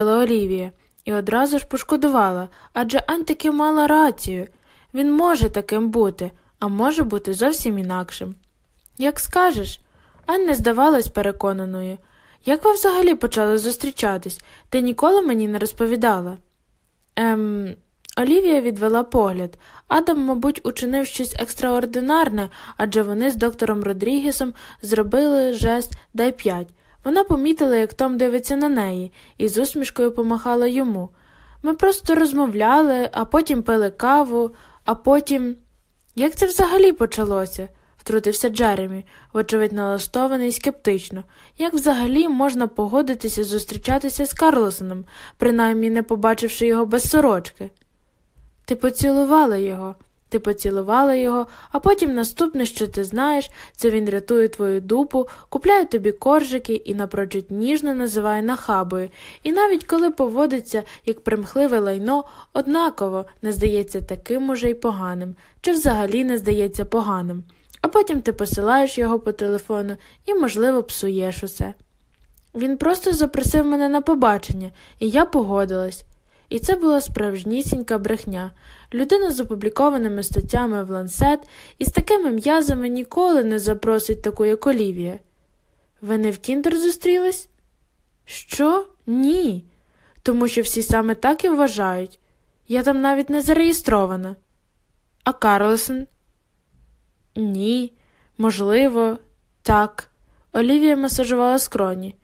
Олівія і одразу ж пошкодувала, адже Ань таки мала рацію. Він може таким бути, а може бути зовсім інакшим. Як скажеш, Ань не здавалась переконаною. Як ви взагалі почали зустрічатись? Ти ніколи мені не розповідала? Ем, Олівія відвела погляд. Адам, мабуть, учинив щось екстраординарне, адже вони з доктором Родрігесом зробили жест дай п'ять. Вона помітила, як Том дивиться на неї, і з усмішкою помахала йому. Ми просто розмовляли, а потім пили каву, а потім. Як це взагалі почалося? втрутився Джеремі, вочевидь налаштований скептично. Як взагалі можна погодитися зустрічатися з Карлосоном, принаймні не побачивши його без сорочки? Ти поцілувала його, ти поцілувала його, а потім наступне, що ти знаєш, це він рятує твою дупу, купляє тобі коржики і напрочуд ніжно називає нахабою, і навіть коли поводиться як примхливе лайно, однаково не здається таким уже й поганим, чи взагалі не здається поганим. А потім ти посилаєш його по телефону і, можливо, псуєш усе. Він просто запросив мене на побачення, і я погодилась. І це була справжнісінька брехня. Людина з опублікованими статтями в ланцет і з такими м'язами ніколи не запросить таку, як Олівія. Ви не в Тіндер зустрілись? Що? Ні. Тому що всі саме так і вважають. Я там навіть не зареєстрована. А Карлсон? Ні, можливо, так. Олівія масажувала скроні.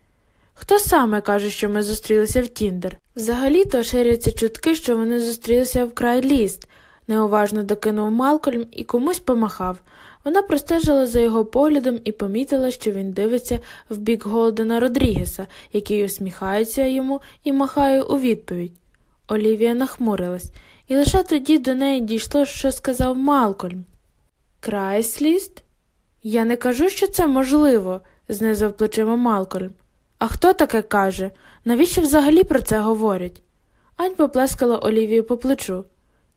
Хто саме каже, що ми зустрілися в Тіндер? Взагалі-то ширяться чутки, що вони зустрілися в край ліст, неуважно докинув Малкольм і комусь помахав. Вона простежила за його поглядом і помітила, що він дивиться в бік Голдена Родрігеса, який усміхається йому і махає у відповідь. Олівія нахмурилась, і лише тоді до неї дійшло, що сказав Малкольм. Крайсліст? Я не кажу, що це можливо, знизав плечима Малкольм. А хто таке каже? Навіщо взагалі про це говорять? Ань поплескала Олівію по плечу.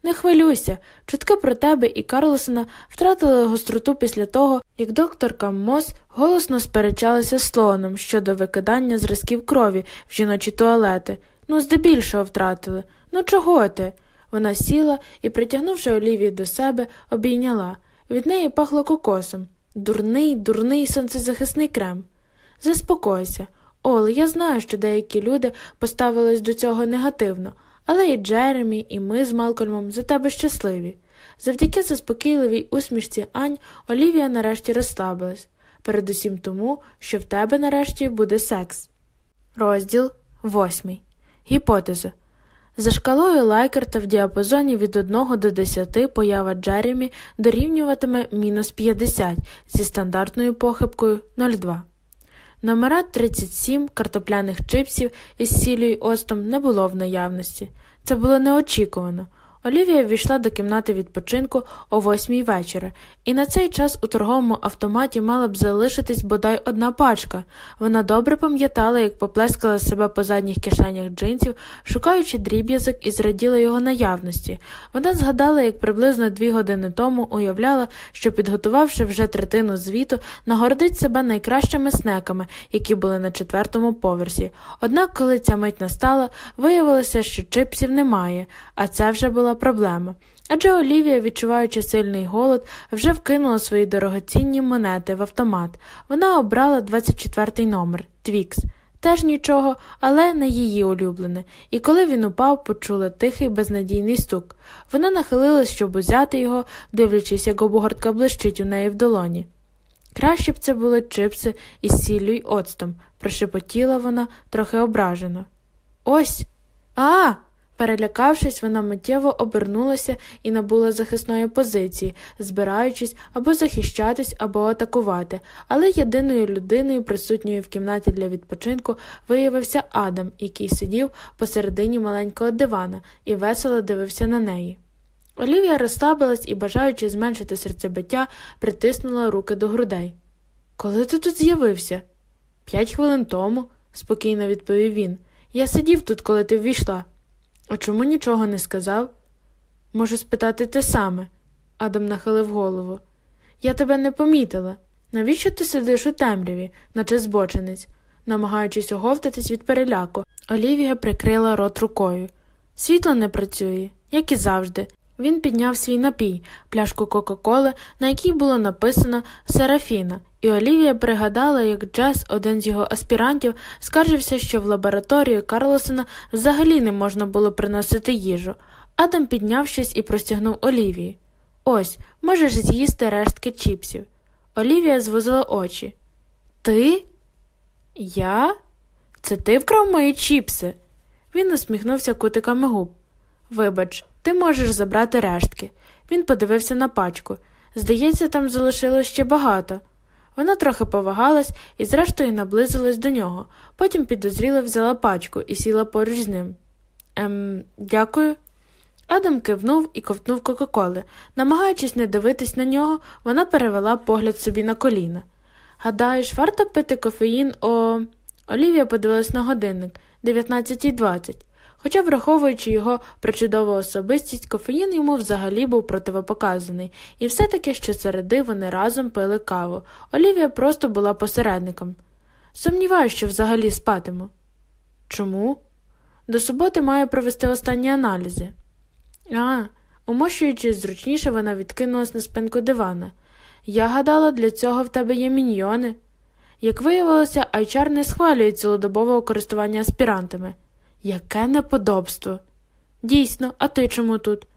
Не хвилюйся, чутки про тебе і Карлосона втратили гостроту після того, як докторка Мос голосно сперечалася з слоном щодо викидання зразків крові в жіночі туалети. Ну, здебільшого втратили. Ну, чого ти? Вона сіла і, притягнувши Олівію до себе, обійняла. Від неї пахло кокосом. Дурний, дурний сонцезахисний крем. Заспокойся. Оле, я знаю, що деякі люди поставились до цього негативно, але і Джеремі, і ми з Малкольмом за тебе щасливі. Завдяки заспокійливій усмішці Ань Олівія нарешті розслабилась, передусім тому, що в тебе нарешті буде секс. Розділ восьмий. Гіпотеза. За шкалою Лайкерта в діапазоні від 1 до 10 поява Джеремі дорівнюватиме мінус 50 зі стандартною похибкою 0,2. Номера 37 картопляних чипсів із сіллю й остом не було в наявності. Це було неочікувано. Олівія ввійшла до кімнати відпочинку о восьмій вечора, і на цей час у торговому автоматі мала б залишитись бодай одна пачка. Вона добре пам'ятала, як поплескала себе по задніх кишенях джинсів, шукаючи дріб'язок і зраділа його наявності. Вона згадала, як приблизно дві години тому уявляла, що, підготувавши вже третину звіту, нагородить себе найкращими снеками, які були на четвертому поверсі. Однак, коли ця мить настала, виявилося, що чипсів немає, а це вже була проблема. Адже Олівія, відчуваючи сильний голод, вже вкинула свої дорогоцінні монети в автомат. Вона обрала 24-й номер Твікс. Теж нічого, але не її улюблене, і коли він упав, почула тихий безнадійний стук. Вона нахилилась, щоб узяти його, дивлячись, як обгортка блищить у неї в долоні. Краще б це були чипси із сіллю й оцтом, прошепотіла вона трохи ображено. Ось. А. Перелякавшись, вона миттєво обернулася і набула захисної позиції, збираючись або захищатись, або атакувати, але єдиною людиною, присутньою в кімнаті для відпочинку, виявився Адам, який сидів посередині маленького дивана і весело дивився на неї. Олівія розслабилась і, бажаючи зменшити серцебиття, притиснула руки до грудей. Коли ти тут з'явився? П'ять хвилин тому, спокійно відповів він. Я сидів тут, коли ти ввійшла. А чому нічого не сказав? Можу спитати те саме. Адам нахилив голову. Я тебе не помітила. Навіщо ти сидиш у темряві, наче збочинець, намагаючись оговтатись від переляку? Олівія прикрила рот рукою. Світло не працює, як і завжди. Він підняв свій напій, пляшку Кока-Коли, на якій було написано Серафіна, і Олівія пригадала, як Джес, один з його аспірантів, скаржився, що в лабораторію Карлосона взагалі не можна було приносити їжу. Адам підняв щось і простягнув Олівії. Ось, можеш з'їсти рештки чіпсів. Олівія звузила очі. Ти? Я? Це ти вкрав мої чіпси? Він усміхнувся кутиками губ. Вибач, ти можеш забрати рештки. Він подивився на пачку. Здається, там залишилось ще багато. Вона трохи повагалась і, зрештою, наблизилась до нього, потім підозріло взяла пачку і сіла поруч з ним. Ем, дякую. Адам кивнув і ковтнув Кока-Коли. Намагаючись не дивитись на нього, вона перевела погляд собі на коліна. Гадаєш, варто пити кофеїн о. Олівія подивилась на годинник 19.20. Хоча, враховуючи його причудову особистість, кофеїн йому взагалі був противопоказаний, і все-таки щосереди вони разом пили каву. Олівія просто була посередником. Сумніваюся, що взагалі спатиму. Чому? До суботи маю провести останні аналізи. А, умощуючись зручніше, вона відкинулась на спинку дивана. Я гадала, для цього в тебе є міньйони. Як виявилося, Айчар не схвалює цілодобового користування аспірантами. Яке неподобство. Дійсно, а ти чому тут?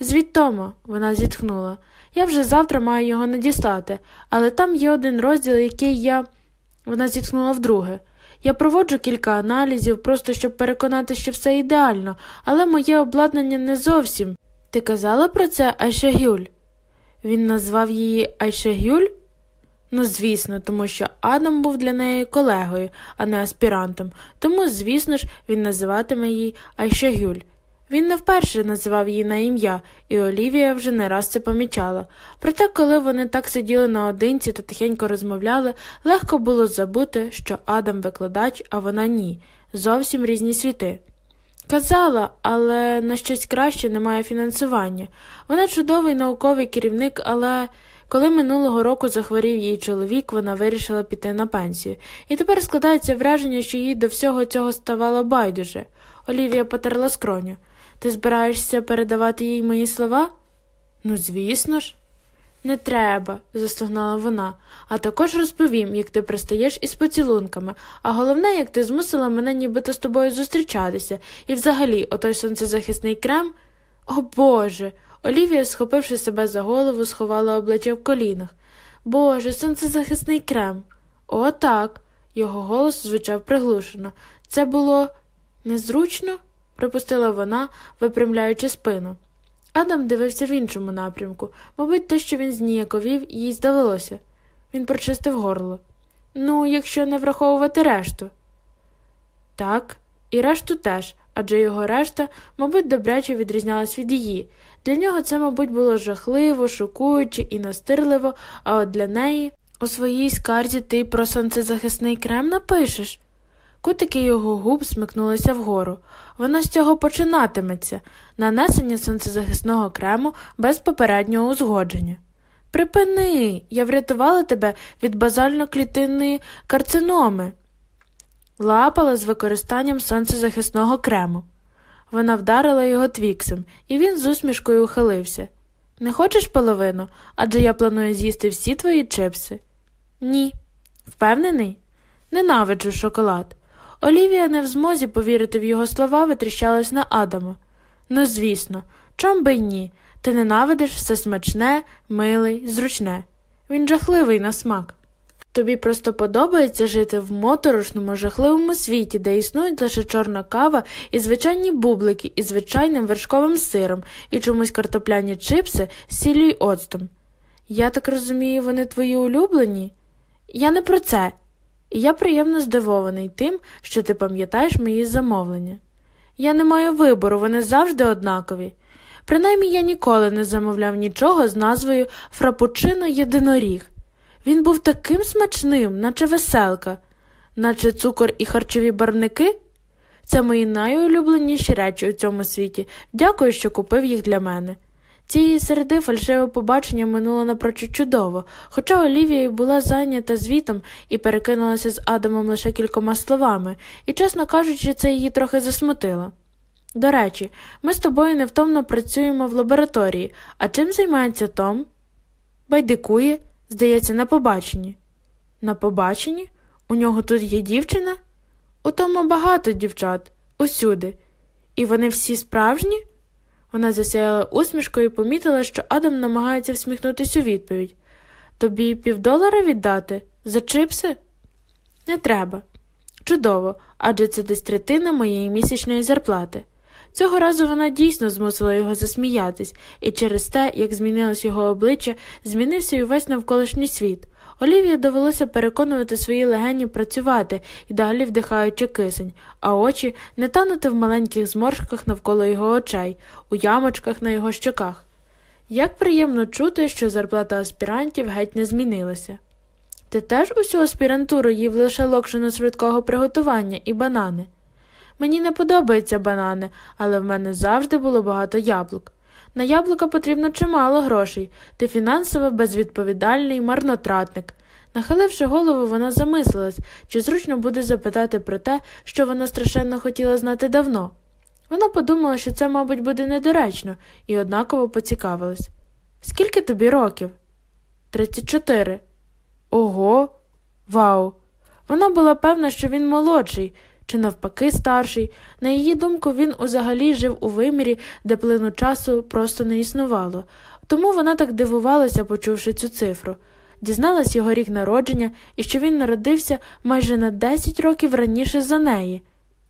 Звідтомо, вона зітхнула. Я вже завтра маю його надіслати, але там є один розділ, який я. Вона зітхнула вдруге. Я проводжу кілька аналізів, просто щоб переконати, що все ідеально, але моє обладнання не зовсім. Ти казала про це Айшагюль? Він назвав її Айшагюль? Ну, звісно, тому що Адам був для неї колегою, а не аспірантом, тому, звісно ж, він називатиме її Айшагюль. Він не вперше називав її на ім'я, і Олівія вже не раз це помічала. Проте, коли вони так сиділи наодинці та тихенько розмовляли, легко було забути, що Адам викладач, а вона ні, зовсім різні світи. Казала, але на щось краще немає фінансування. Вона чудовий науковий керівник, але коли минулого року захворів її чоловік, вона вирішила піти на пенсію, і тепер складається враження, що їй до всього цього ставало байдуже. Олівія потерла скроню. Ти збираєшся передавати їй мої слова? Ну, звісно ж. Не треба, застогнала вона, а також розповім, як ти пристаєш із поцілунками, а головне, як ти змусила мене нібито з тобою зустрічатися, і взагалі отой сонцезахисний крем. О Боже. Олівія, схопивши себе за голову, сховала обличчя в колінах. Боже, сонцезахисний крем. О, так. Його голос звучав приглушено. Це було незручно? припустила вона, випрямляючи спину. Адам дивився в іншому напрямку, мабуть, те, що він зніяковів, їй здавалося. Він прочистив горло. Ну, якщо не враховувати решту. Так, і решту теж, адже його решта, мабуть, добряче відрізнялась від її. Для нього це, мабуть, було жахливо, шокуюче і настирливо, а от для неї у своїй скарзі ти про сонцезахисний крем напишеш. Кутики його губ смикнулися вгору. Воно з цього починатиметься нанесення сонцезахисного крему без попереднього узгодження. Припини, я врятувала тебе від базально-клітинної карциноми. Лапала з використанням сонцезахисного крему. Вона вдарила його твіксом, і він з усмішкою ухилився. Не хочеш половину? Адже я планую з'їсти всі твої чипси. Ні. Впевнений? Ненавиджу шоколад. Олівія не в змозі повірити в його слова, витріщалась на Адама. Ну, звісно, чом би й ні. Ти ненавидиш все смачне, милий, зручне. Він жахливий на смак. Тобі просто подобається жити в моторошному, жахливому світі, де існують лише чорна кава і звичайні бублики із звичайним вершковим сиром і чомусь картопляні чипси з сіллю й оцтом. Я так розумію, вони твої улюблені? Я не про це. І я приємно здивований тим, що ти пам'ятаєш мої замовлення. Я не маю вибору, вони завжди однакові. Принаймні я ніколи не замовляв нічого з назвою Фрапучино єдиноріг. Він був таким смачним, наче веселка, наче цукор і харчові барники. Це мої найулюбленіші речі у цьому світі. Дякую, що купив їх для мене. Цієї середи фальшиве побачення минуло напрочуд чудово, хоча Олівія була зайнята звітом і перекинулася з Адамом лише кількома словами, і, чесно кажучи, це її трохи засмутило. До речі, ми з тобою невтомно працюємо в лабораторії, а чим займається Том? Байдикує, здається, на побаченні. На побаченні? У нього тут є дівчина? У Тома багато дівчат, усюди. І вони всі справжні? Вона засяяла усмішкою і помітила, що Адам намагається всміхнутись у відповідь. Тобі півдолара віддати? За чипси? Не треба. Чудово, адже це десь третина моєї місячної зарплати. Цього разу вона дійсно змусила його засміятись, і через те, як змінилось його обличчя, змінився й увесь навколишній світ. Олівії довелося переконувати свої легені працювати і далі вдихаючи кисень, а очі не танути в маленьких зморшках навколо його очей, у ямочках на його щоках. Як приємно чути, що зарплата аспірантів геть не змінилася. Ти теж усю аспірантуру їв лише локшину швидкого приготування і банани. Мені не подобаються банани, але в мене завжди було багато яблук. На яблука потрібно чимало грошей, ти фінансово безвідповідальний марнотратник. Нахиливши голову, вона замислилась, чи зручно буде запитати про те, що вона страшенно хотіла знати давно. Вона подумала, що це, мабуть, буде недоречно, і однаково поцікавилась. Скільки тобі років? Тридцять чотири. Ого. Вау. Вона була певна, що він молодший, чи навпаки старший. На її думку, він узагалі жив у вимірі, де плину часу просто не існувало, тому вона так дивувалася, почувши цю цифру. Дізналась його рік народження і що він народився майже на 10 років раніше за неї,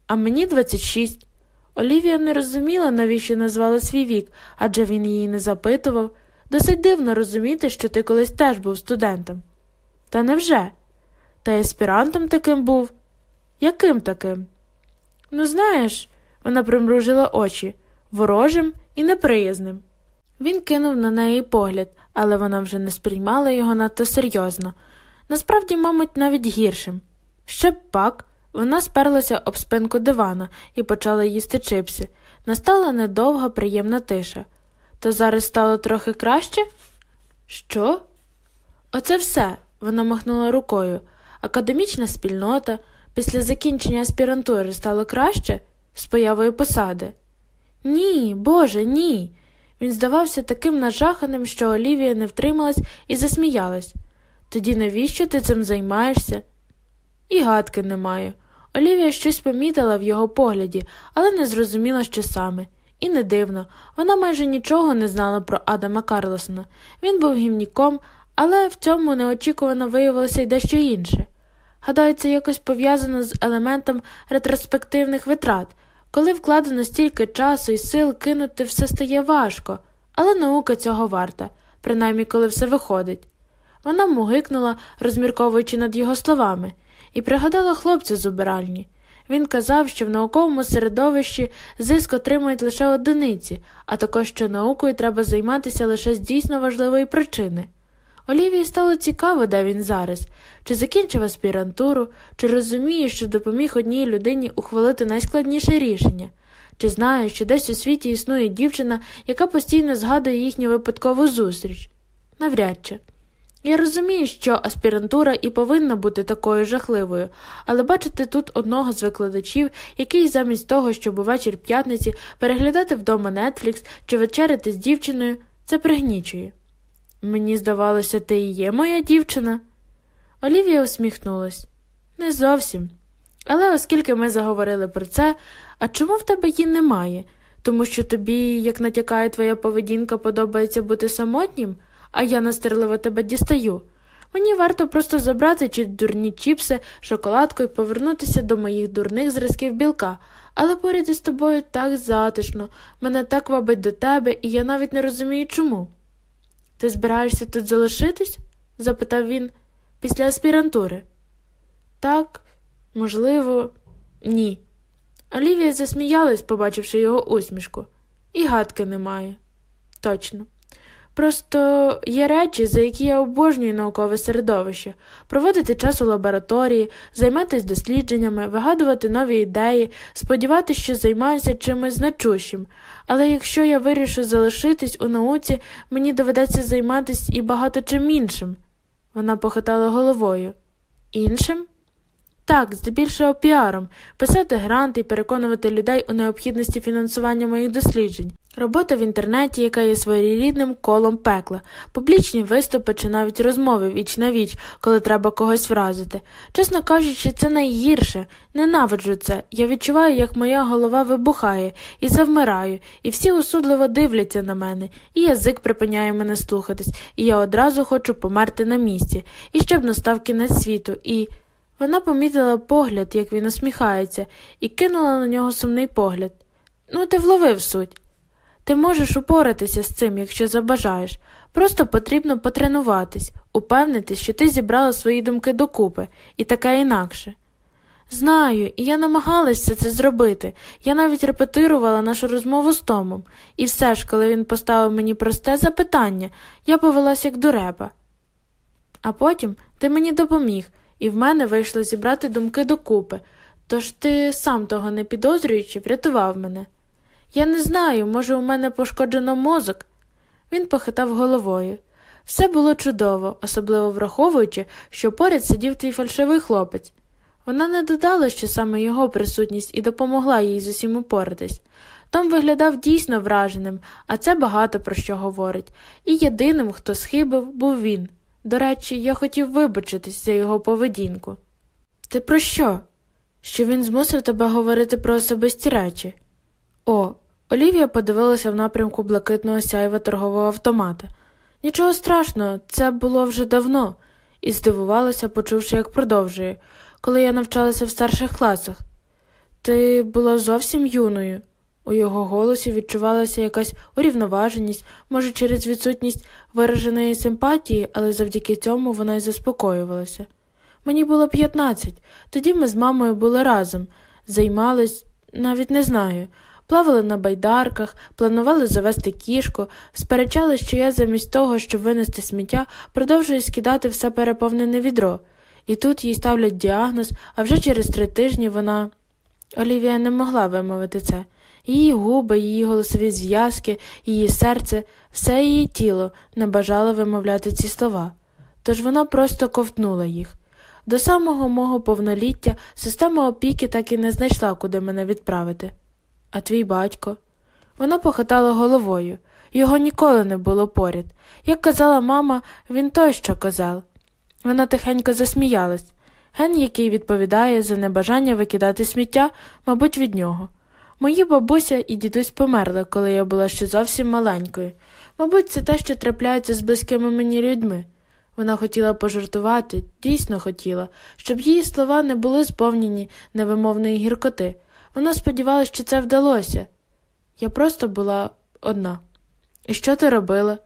а мені 26. Олівія не розуміла, навіщо назвала свій вік, адже він її не запитував. Досить дивно розуміти, що ти колись теж був студентом. Та невже? Та аспірантом таким був. Яким таким? Ну, знаєш, вона примружила очі ворожим і неприязним. Він кинув на неї погляд, але вона вже не сприймала його надто серйозно. Насправді, мабуть, навіть гіршим. Ще б пак, вона сперлася об спинку дивана і почала їсти чипси. Настала недовга, приємна тиша. То зараз стало трохи краще? Що? Оце все, вона махнула рукою. Академічна спільнота. Після закінчення аспірантури стало краще з появою посади? Ні, Боже, ні. Він здавався таким нажаханим, що Олівія не втрималась і засміялась. Тоді навіщо ти цим займаєшся? І гадки немає. Олівія щось помітила в його погляді, але не зрозуміла, що саме. І не дивно, вона майже нічого не знала про Адама Карлосона. Він був гімніком, але в цьому неочікувано виявилося й дещо інше. Гадаю, це якось пов'язано з елементом ретроспективних витрат. Коли вкладено стільки часу і сил кинути все стає важко, але наука цього варта, принаймні коли все виходить. Вона мугикнула, розмірковуючи над його словами, і пригадала хлопця з убиральні. Він казав, що в науковому середовищі зиск отримують лише одиниці, а також що наукою треба займатися лише з дійсно важливої причини. Олівії стало цікаво, де він зараз, чи закінчив аспірантуру, чи розуміє, що допоміг одній людині ухвалити найскладніше рішення, чи знає, що десь у світі існує дівчина, яка постійно згадує їхню випадкову зустріч. Навряд чи. Я розумію, що аспірантура і повинна бути такою жахливою, але бачити тут одного з викладачів, який замість того, щоб увечір п'ятниці переглядати вдома Нетфлікс чи вечеряти з дівчиною, це пригнічує. Мені здавалося, ти і є моя дівчина. Олівія усміхнулась. Не зовсім. Але оскільки ми заговорили про це, а чому в тебе її немає? Тому що тобі, як натякає твоя поведінка, подобається бути самотнім, а я настирливо тебе дістаю. Мені варто просто забрати чи дурні чіпси, шоколадку і повернутися до моїх дурних зразків білка, але поряд із тобою так затишно, мене так вабить до тебе, і я навіть не розумію чому. Ти збираєшся тут залишитись? запитав він після аспірантури. Так, можливо, ні. Олівія засміялась, побачивши його усмішку, і гадки немає. Точно. Просто є речі, за які я обожнюю наукове середовище, проводити час у лабораторії, займатися дослідженнями, вигадувати нові ідеї, сподіватися, що займаюся чимось значущим. Але якщо я вирішу залишитись у науці, мені доведеться займатися і багато чим іншим. Вона похитала головою. Іншим? Так, здебільшого піаром, писати гранти і переконувати людей у необхідності фінансування моїх досліджень, робота в інтернеті, яка є своєрідним колом пекла, публічні виступи чи навіть розмови віч на віч, коли треба когось вразити. Чесно кажучи, це найгірше. Ненавиджу це. Я відчуваю, як моя голова вибухає, і завмираю, і всі осудливо дивляться на мене, і язик припиняє мене слухатись, і я одразу хочу померти на місці, і щоб настав кінець світу, і. Вона помітила погляд, як він усміхається, і кинула на нього сумний погляд. Ну, ти вловив суть. Ти можеш упоратися з цим, якщо забажаєш. Просто потрібно потренуватись, упевнитись, що ти зібрала свої думки докупи, і таке інакше. Знаю, і я намагалася це зробити. Я навіть репетирувала нашу розмову з Томом, і все ж, коли він поставив мені просте запитання, я повелася як дурепа. А потім ти мені допоміг і в мене вийшло зібрати думки докупи, тож ти, сам того не підозрюючи, врятував мене. Я не знаю, може, у мене пошкоджено мозок. Він похитав головою. Все було чудово, особливо враховуючи, що поряд сидів твій фальшивий хлопець. Вона не додала, що саме його присутність і допомогла їй з усім упоратись. Том виглядав дійсно враженим, а це багато про що говорить, і єдиним, хто схибив, був він. До речі, я хотів вибачитись за його поведінку. Ти про що? Що він змусив тебе говорити про особисті речі? О, Олівія подивилася в напрямку блакитного сяйва торгового автомата. Нічого страшного, це було вже давно, і здивувалася, почувши, як продовжує, коли я навчалася в старших класах. Ти була зовсім юною. У його голосі відчувалася якась урівноваженість, може, через відсутність вираженої симпатії, але завдяки цьому вона й заспокоювалася. Мені було 15, тоді ми з мамою були разом, займались, навіть не знаю, плавали на байдарках, планували завести кішку, сперечали, що я замість того, щоб винести сміття, продовжую скидати все переповнене відро. І тут їй ставлять діагноз, а вже через три тижні вона. Олівія не могла вимовити це. Її губи, її голосові зв'язки, її серце, все її тіло не бажало вимовляти ці слова, тож вона просто ковтнула їх. До самого мого повноліття система опіки так і не знайшла, куди мене відправити. А твій батько? Вона похитала головою. Його ніколи не було поряд. Як казала мама, він той, що казав. Вона тихенько засміялась. Ген, який відповідає за небажання викидати сміття, мабуть, від нього. Мої бабуся і дідусь померли, коли я була ще зовсім маленькою. Мабуть, це те, що трапляється з близькими мені людьми. Вона хотіла пожартувати, дійсно хотіла, щоб її слова не були сповнені невимовної гіркоти. Вона сподівалася, що це вдалося. Я просто була одна. І що ти робила?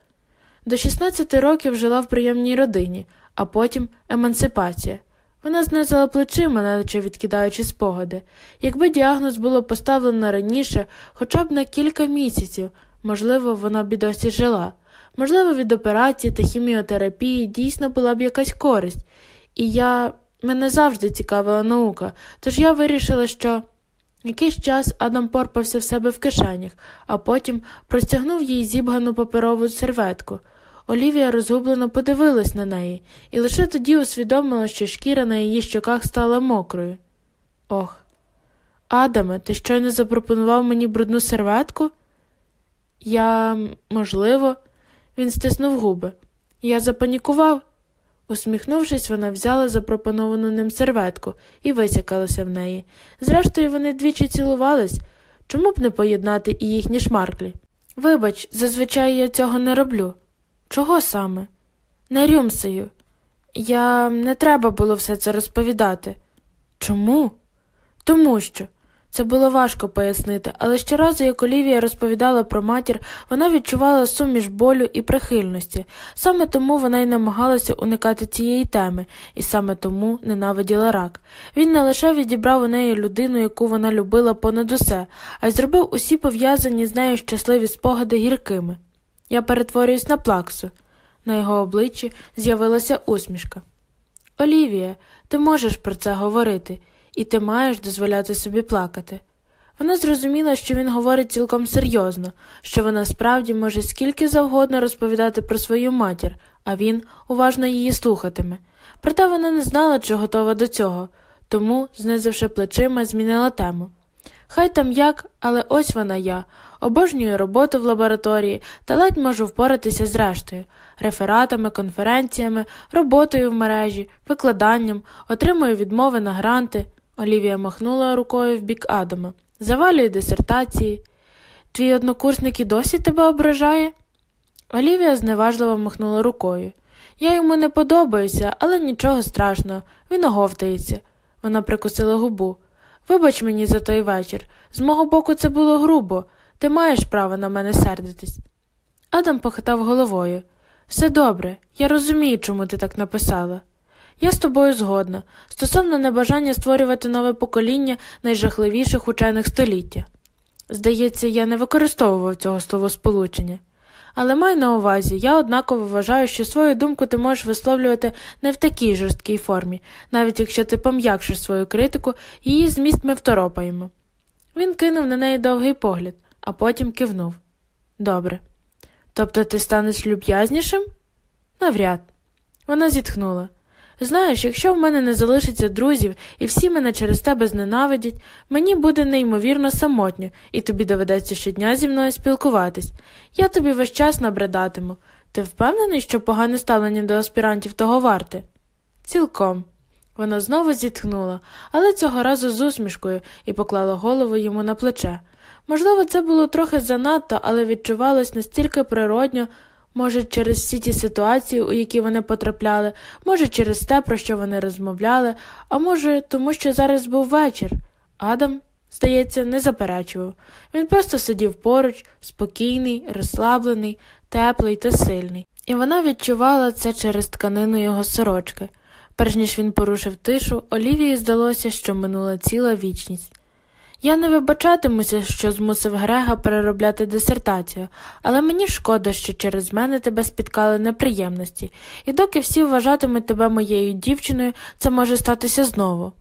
До 16 років жила в прийомній родині, а потім емансипація. Вона знизила плечима, наче відкидаючи спогади. Якби діагноз було поставлено раніше, хоча б на кілька місяців, можливо, вона б і досі жила. Можливо, від операції та хіміотерапії дійсно була б якась користь, і я мене завжди цікавила наука, тож я вирішила, що якийсь час Адам порпався в себе в кишенях, а потім простягнув їй зібгану паперову серветку. Олівія розгублено подивилась на неї і лише тоді усвідомила, що шкіра на її щоках стала мокрою. Ох, Адаме, ти щойно запропонував мені брудну серветку? Я, можливо, він стиснув губи. Я запанікував. Усміхнувшись, вона взяла запропоновану ним серветку і висякалася в неї. Зрештою, вони двічі цілувались. Чому б не поєднати і їхні шмарклі? Вибач, зазвичай я цього не роблю. Чого саме? Не рюмсею. Я не треба було все це розповідати. Чому? Тому що. Це було важко пояснити, але щоразу, як Олівія розповідала про матір, вона відчувала суміш болю і прихильності. Саме тому вона й намагалася уникати цієї теми, і саме тому ненавиділа рак. Він не лише відібрав у неї людину, яку вона любила понад усе, а й зробив усі пов'язані з нею щасливі спогади гіркими. Я перетворююсь на плаксу. На його обличчі з'явилася усмішка. Олівія, ти можеш про це говорити, і ти маєш дозволяти собі плакати. Вона зрозуміла, що він говорить цілком серйозно, що вона справді може скільки завгодно розповідати про свою матір, а він уважно її слухатиме. Проте вона не знала, чи готова до цього, тому, знизивши плечима, змінила тему. Хай там як, але ось вона я, обожнюю роботу в лабораторії та ледь можу впоратися з рештою рефератами, конференціями, роботою в мережі, викладанням, отримую відмови на гранти. Олівія махнула рукою в бік Адама. Завалюю дисертації. Твій однокурсник і досі тебе ображає? Олівія зневажливо махнула рукою. Я йому не подобаюся, але нічого страшного, він оговтається. Вона прикусила губу. Вибач мені за той вечір. З мого боку, це було грубо. Ти маєш право на мене сердитись. Адам похитав головою. Все добре, я розумію, чому ти так написала. Я з тобою згодна стосовно небажання створювати нове покоління найжахливіших учених століття. Здається, я не використовував цього словосполучення. Але май на увазі, я однаково вважаю, що свою думку ти можеш висловлювати не в такій жорсткій формі, навіть якщо ти пом'якшиш свою критику, її зміст ми второпаємо. Він кинув на неї довгий погляд, а потім кивнув. Добре. Тобто ти станеш люб'язнішим? Навряд. Вона зітхнула. Знаєш, якщо в мене не залишиться друзів і всі мене через тебе зненавидять, мені буде неймовірно самотньо, і тобі доведеться щодня зі мною спілкуватись. Я тобі весь час набридатиму. Ти впевнений, що погане ставлення до аспірантів того варте? Цілком. Вона знову зітхнула, але цього разу з усмішкою і поклала голову йому на плече. Можливо, це було трохи занадто, але відчувалось настільки природньо, може, через всі ті ситуації, у які вони потрапляли, може, через те, про що вони розмовляли, а може, тому що зараз був вечір. Адам, здається, не заперечував. Він просто сидів поруч, спокійний, розслаблений, теплий та сильний, і вона відчувала це через тканину його сорочки. Перш ніж він порушив тишу, Олівії здалося, що минула ціла вічність. Я не вибачатимуся, що змусив Грега переробляти дисертацію, але мені шкода, що через мене тебе спіткали неприємності, і доки всі вважатимуть тебе моєю дівчиною, це може статися знову.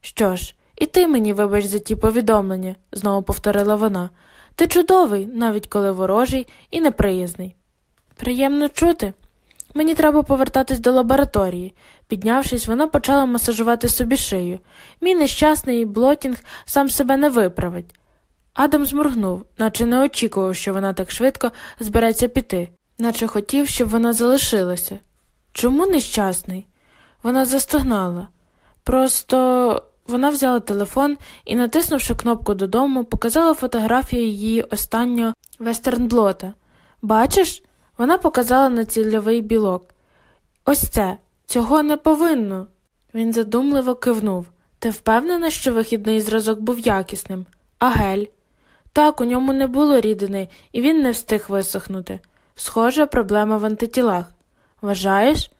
Що ж, і ти мені вибач за ті повідомлення, знову повторила вона. Ти чудовий, навіть коли ворожий і неприязний. Приємно чути. Мені треба повертатись до лабораторії. Піднявшись, вона почала масажувати собі шию. Мій нещасний блотінг сам себе не виправить. Адам зморгнув, наче не очікував, що вона так швидко збереться піти, наче хотів, щоб вона залишилася. Чому нещасний? Вона застогнала. Просто вона взяла телефон і, натиснувши кнопку додому, показала фотографію її останнього вестернблота. Бачиш? Вона показала на цільовий білок. Ось це, цього не повинно. Він задумливо кивнув. Ти впевнена, що вихідний зразок був якісним? А гель? Так, у ньому не було рідини, і він не встиг висохнути. Схожа проблема в антитілах. Вважаєш?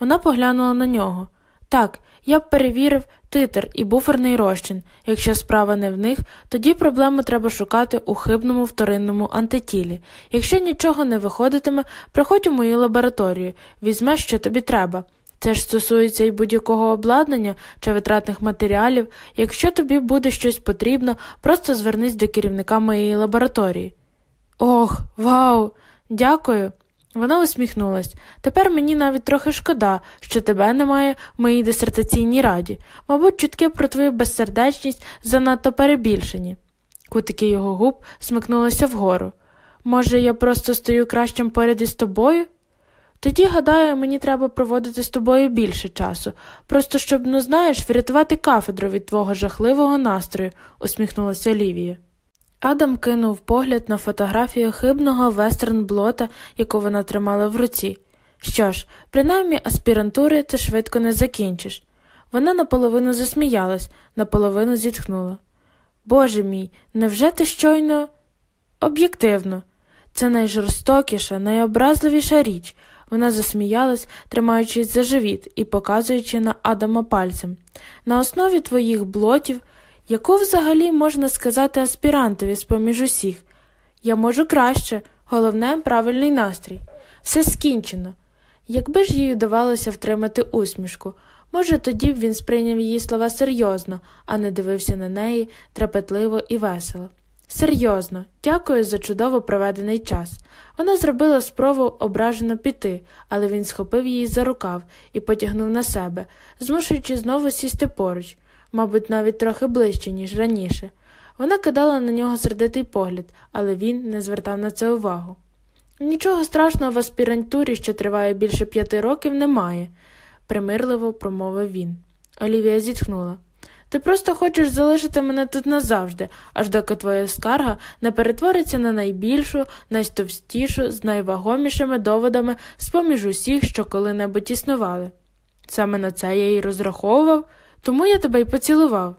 Вона поглянула на нього. Так, я б перевірив титр і буферний розчин. Якщо справа не в них, тоді проблему треба шукати у хибному вторинному антитілі. Якщо нічого не виходитиме, приходь у мою лабораторію, візьмеш, що тобі треба. Це ж стосується і будь-якого обладнання чи витратних матеріалів. Якщо тобі буде щось потрібно, просто звернись до керівника моєї лабораторії. Ох, вау, дякую. Вона усміхнулась. Тепер мені навіть трохи шкода, що тебе немає в моїй дисертаційній раді. Мабуть, чутки про твою безсердечність занадто перебільшені. Кутики його губ смикнулися вгору. Може, я просто стою кращим поряд із тобою? Тоді, гадаю, мені треба проводити з тобою більше часу, просто щоб, ну знаєш, врятувати кафедру від твого жахливого настрою, усміхнулася Олівія. Адам кинув погляд на фотографію хибного вестернблота, яку вона тримала в руці. Що ж, принаймні аспірантури ти швидко не закінчиш. Вона наполовину засміялась, наполовину зітхнула. Боже мій, невже ти щойно? Об'єктивно, це найжорстокіша, найобразливіша річ. Вона засміялась, тримаючись за живіт і показуючи на Адама пальцем. На основі твоїх блотів, яку взагалі можна сказати аспірантові з поміж усіх? Я можу краще, Головне правильний настрій. Все скінчено. Якби ж їй вдавалося втримати усмішку, може, тоді б він сприйняв її слова серйозно, а не дивився на неї трепетливо і весело. Серйозно, дякую за чудово проведений час. Вона зробила спробу ображено піти, але він схопив її за рукав і потягнув на себе, змушуючи знову сісти поруч, мабуть, навіть трохи ближче, ніж раніше. Вона кидала на нього сердитий погляд, але він не звертав на це увагу. Нічого страшного в аспірантурі, що триває більше п'яти років, немає, примирливо промовив він. Олівія зітхнула. Ти просто хочеш залишити мене тут назавжди, аж доки твоя скарга не перетвориться на найбільшу, найстовстішу, з найвагомішими доводами з поміж усіх, що коли-небудь існували. Саме на це я й розраховував, тому я тебе й поцілував.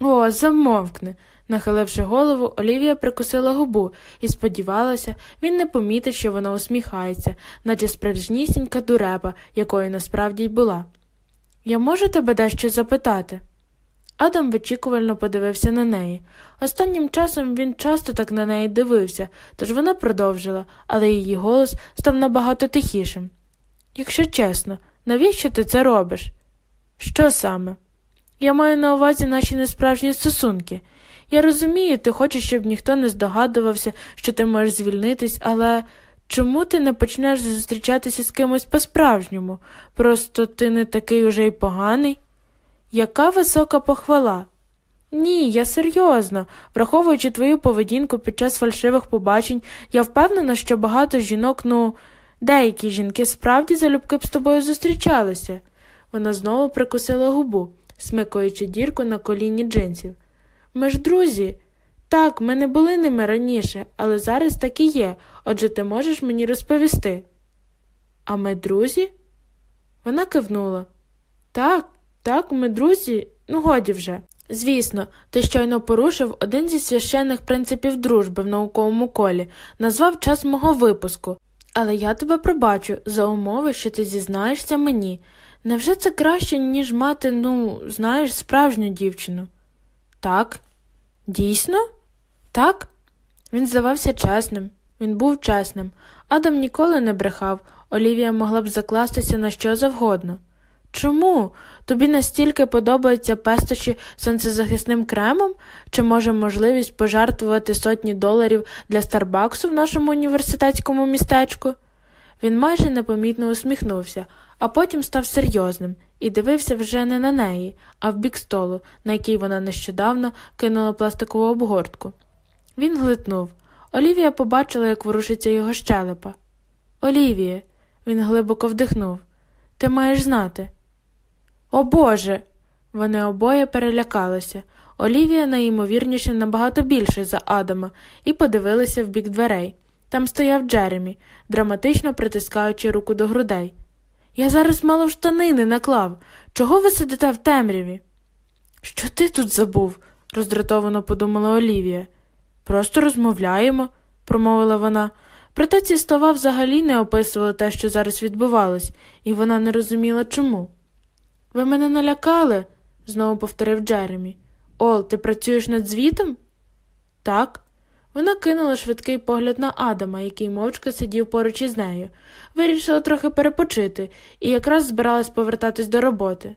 О, замовкни. Нахиливши голову, Олівія прикусила губу і сподівалася, він не помітить, що вона усміхається, наче справжнісінька дурепа, якою насправді й була. Я можу тебе дещо запитати? Адам вичікувально подивився на неї. Останнім часом він часто так на неї дивився, тож вона продовжила, але її голос став набагато тихішим. Якщо чесно, навіщо ти це робиш? Що саме? Я маю на увазі наші несправжні стосунки. Я розумію, ти хочеш, щоб ніхто не здогадувався, що ти можеш звільнитись, але чому ти не почнеш зустрічатися з кимось по-справжньому? Просто ти не такий уже й поганий? Яка висока похвала? Ні, я серйозно. Враховуючи твою поведінку під час фальшивих побачень, я впевнена, що багато жінок, ну, деякі жінки справді залюбки б з тобою зустрічалися. Вона знову прикусила губу, смикуючи дірку на коліні джинсів. Ми ж друзі. Так, ми не були ними раніше, але зараз так і є, отже ти можеш мені розповісти. А ми друзі? Вона кивнула. Так, так, ми друзі, ну годі вже. Звісно, ти щойно порушив один зі священних принципів дружби в науковому колі, назвав час мого випуску, але я тебе пробачу за умови, що ти зізнаєшся мені. Невже це краще, ніж мати, ну, знаєш, справжню дівчину? Так. Дійсно? Так? Він здавався чесним, він був чесним. Адам ніколи не брехав, Олівія могла б закластися на що завгодно. Чому? Тобі настільки подобаються пестощі сонцезахисним кремом? Чи може можливість пожертвувати сотні доларів для Старбаксу в нашому університетському містечку? Він майже непомітно усміхнувся, а потім став серйозним і дивився вже не на неї, а в бік столу, на який вона нещодавно кинула пластикову обгортку. Він глитнув. Олівія побачила, як ворушиться його щелепа. Олівія, він глибоко вдихнув. Ти маєш знати. О Боже. Вони обоє перелякалися. Олівія найімовірніше набагато більше за Адама, і подивилися в бік дверей. Там стояв Джеремі, драматично притискаючи руку до грудей. Я зараз мало штани не наклав. Чого ви сидите в темряві? Що ти тут забув? роздратовано подумала Олівія. Просто розмовляємо, промовила вона. Проте ці слова взагалі не описували те, що зараз відбувалось, і вона не розуміла чому. Ви мене налякали, знову повторив Джеремі. Ол, ти працюєш над звітом? Так. Вона кинула швидкий погляд на Адама, який мовчки сидів поруч із нею, вирішила трохи перепочити і якраз збиралась повертатись до роботи.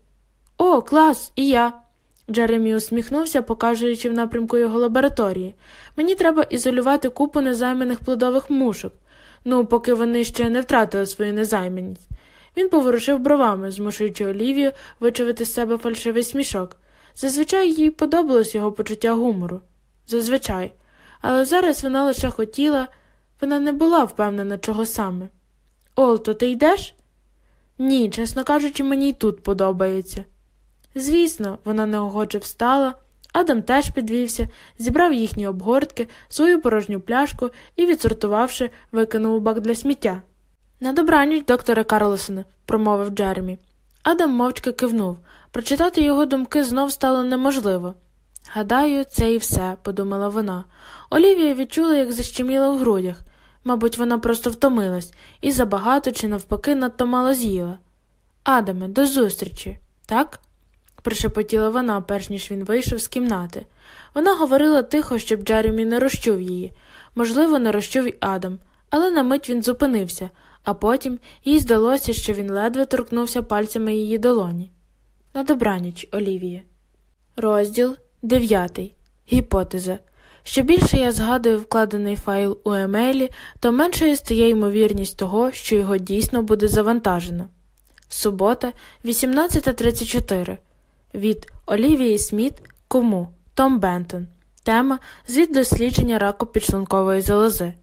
О, клас, і я. Джеремі усміхнувся, показуючи в напрямку його лабораторії. Мені треба ізолювати купу незайманих плодових мушок, ну, поки вони ще не втратили свою незайманість. Він поворушив бровами, змушуючи Олівію вичавити з себе фальшивий смішок. Зазвичай їй подобалось його почуття гумору. Зазвичай. Але зараз вона лише хотіла, вона не була впевнена, чого саме. Ол, ти йдеш? Ні, чесно кажучи, мені й тут подобається. Звісно, вона неохоче встала, Адам теж підвівся, зібрав їхні обгортки, свою порожню пляшку і, відсортувавши, викинув у бак для сміття. На добраніч, докторе Карлосоне, промовив Джеремі. Адам мовчки кивнув. Прочитати його думки знов стало неможливо. Гадаю, це і все, подумала вона. Олівія відчула, як защеміла в грудях. Мабуть, вона просто втомилась і забагато чи навпаки надто мало з'їла. Адаме, до зустрічі, так? прошепотіла вона, перш ніж він вийшов з кімнати. Вона говорила тихо, щоб Джеремі не розчув її. Можливо, не розчув і Адам, Але на мить він зупинився, а потім їй здалося, що він ледве торкнувся пальцями її долоні. На добраніч, Олівія. Розділ 9. Гіпотеза. Що більше я згадую вкладений файл у емейлі, то меншою стає ймовірність того, що його дійсно буде завантажено. Субота, 18.34. Від Олівії Сміт Кому Том Бентон. Тема Звіт дослідження раку підшлункової залози.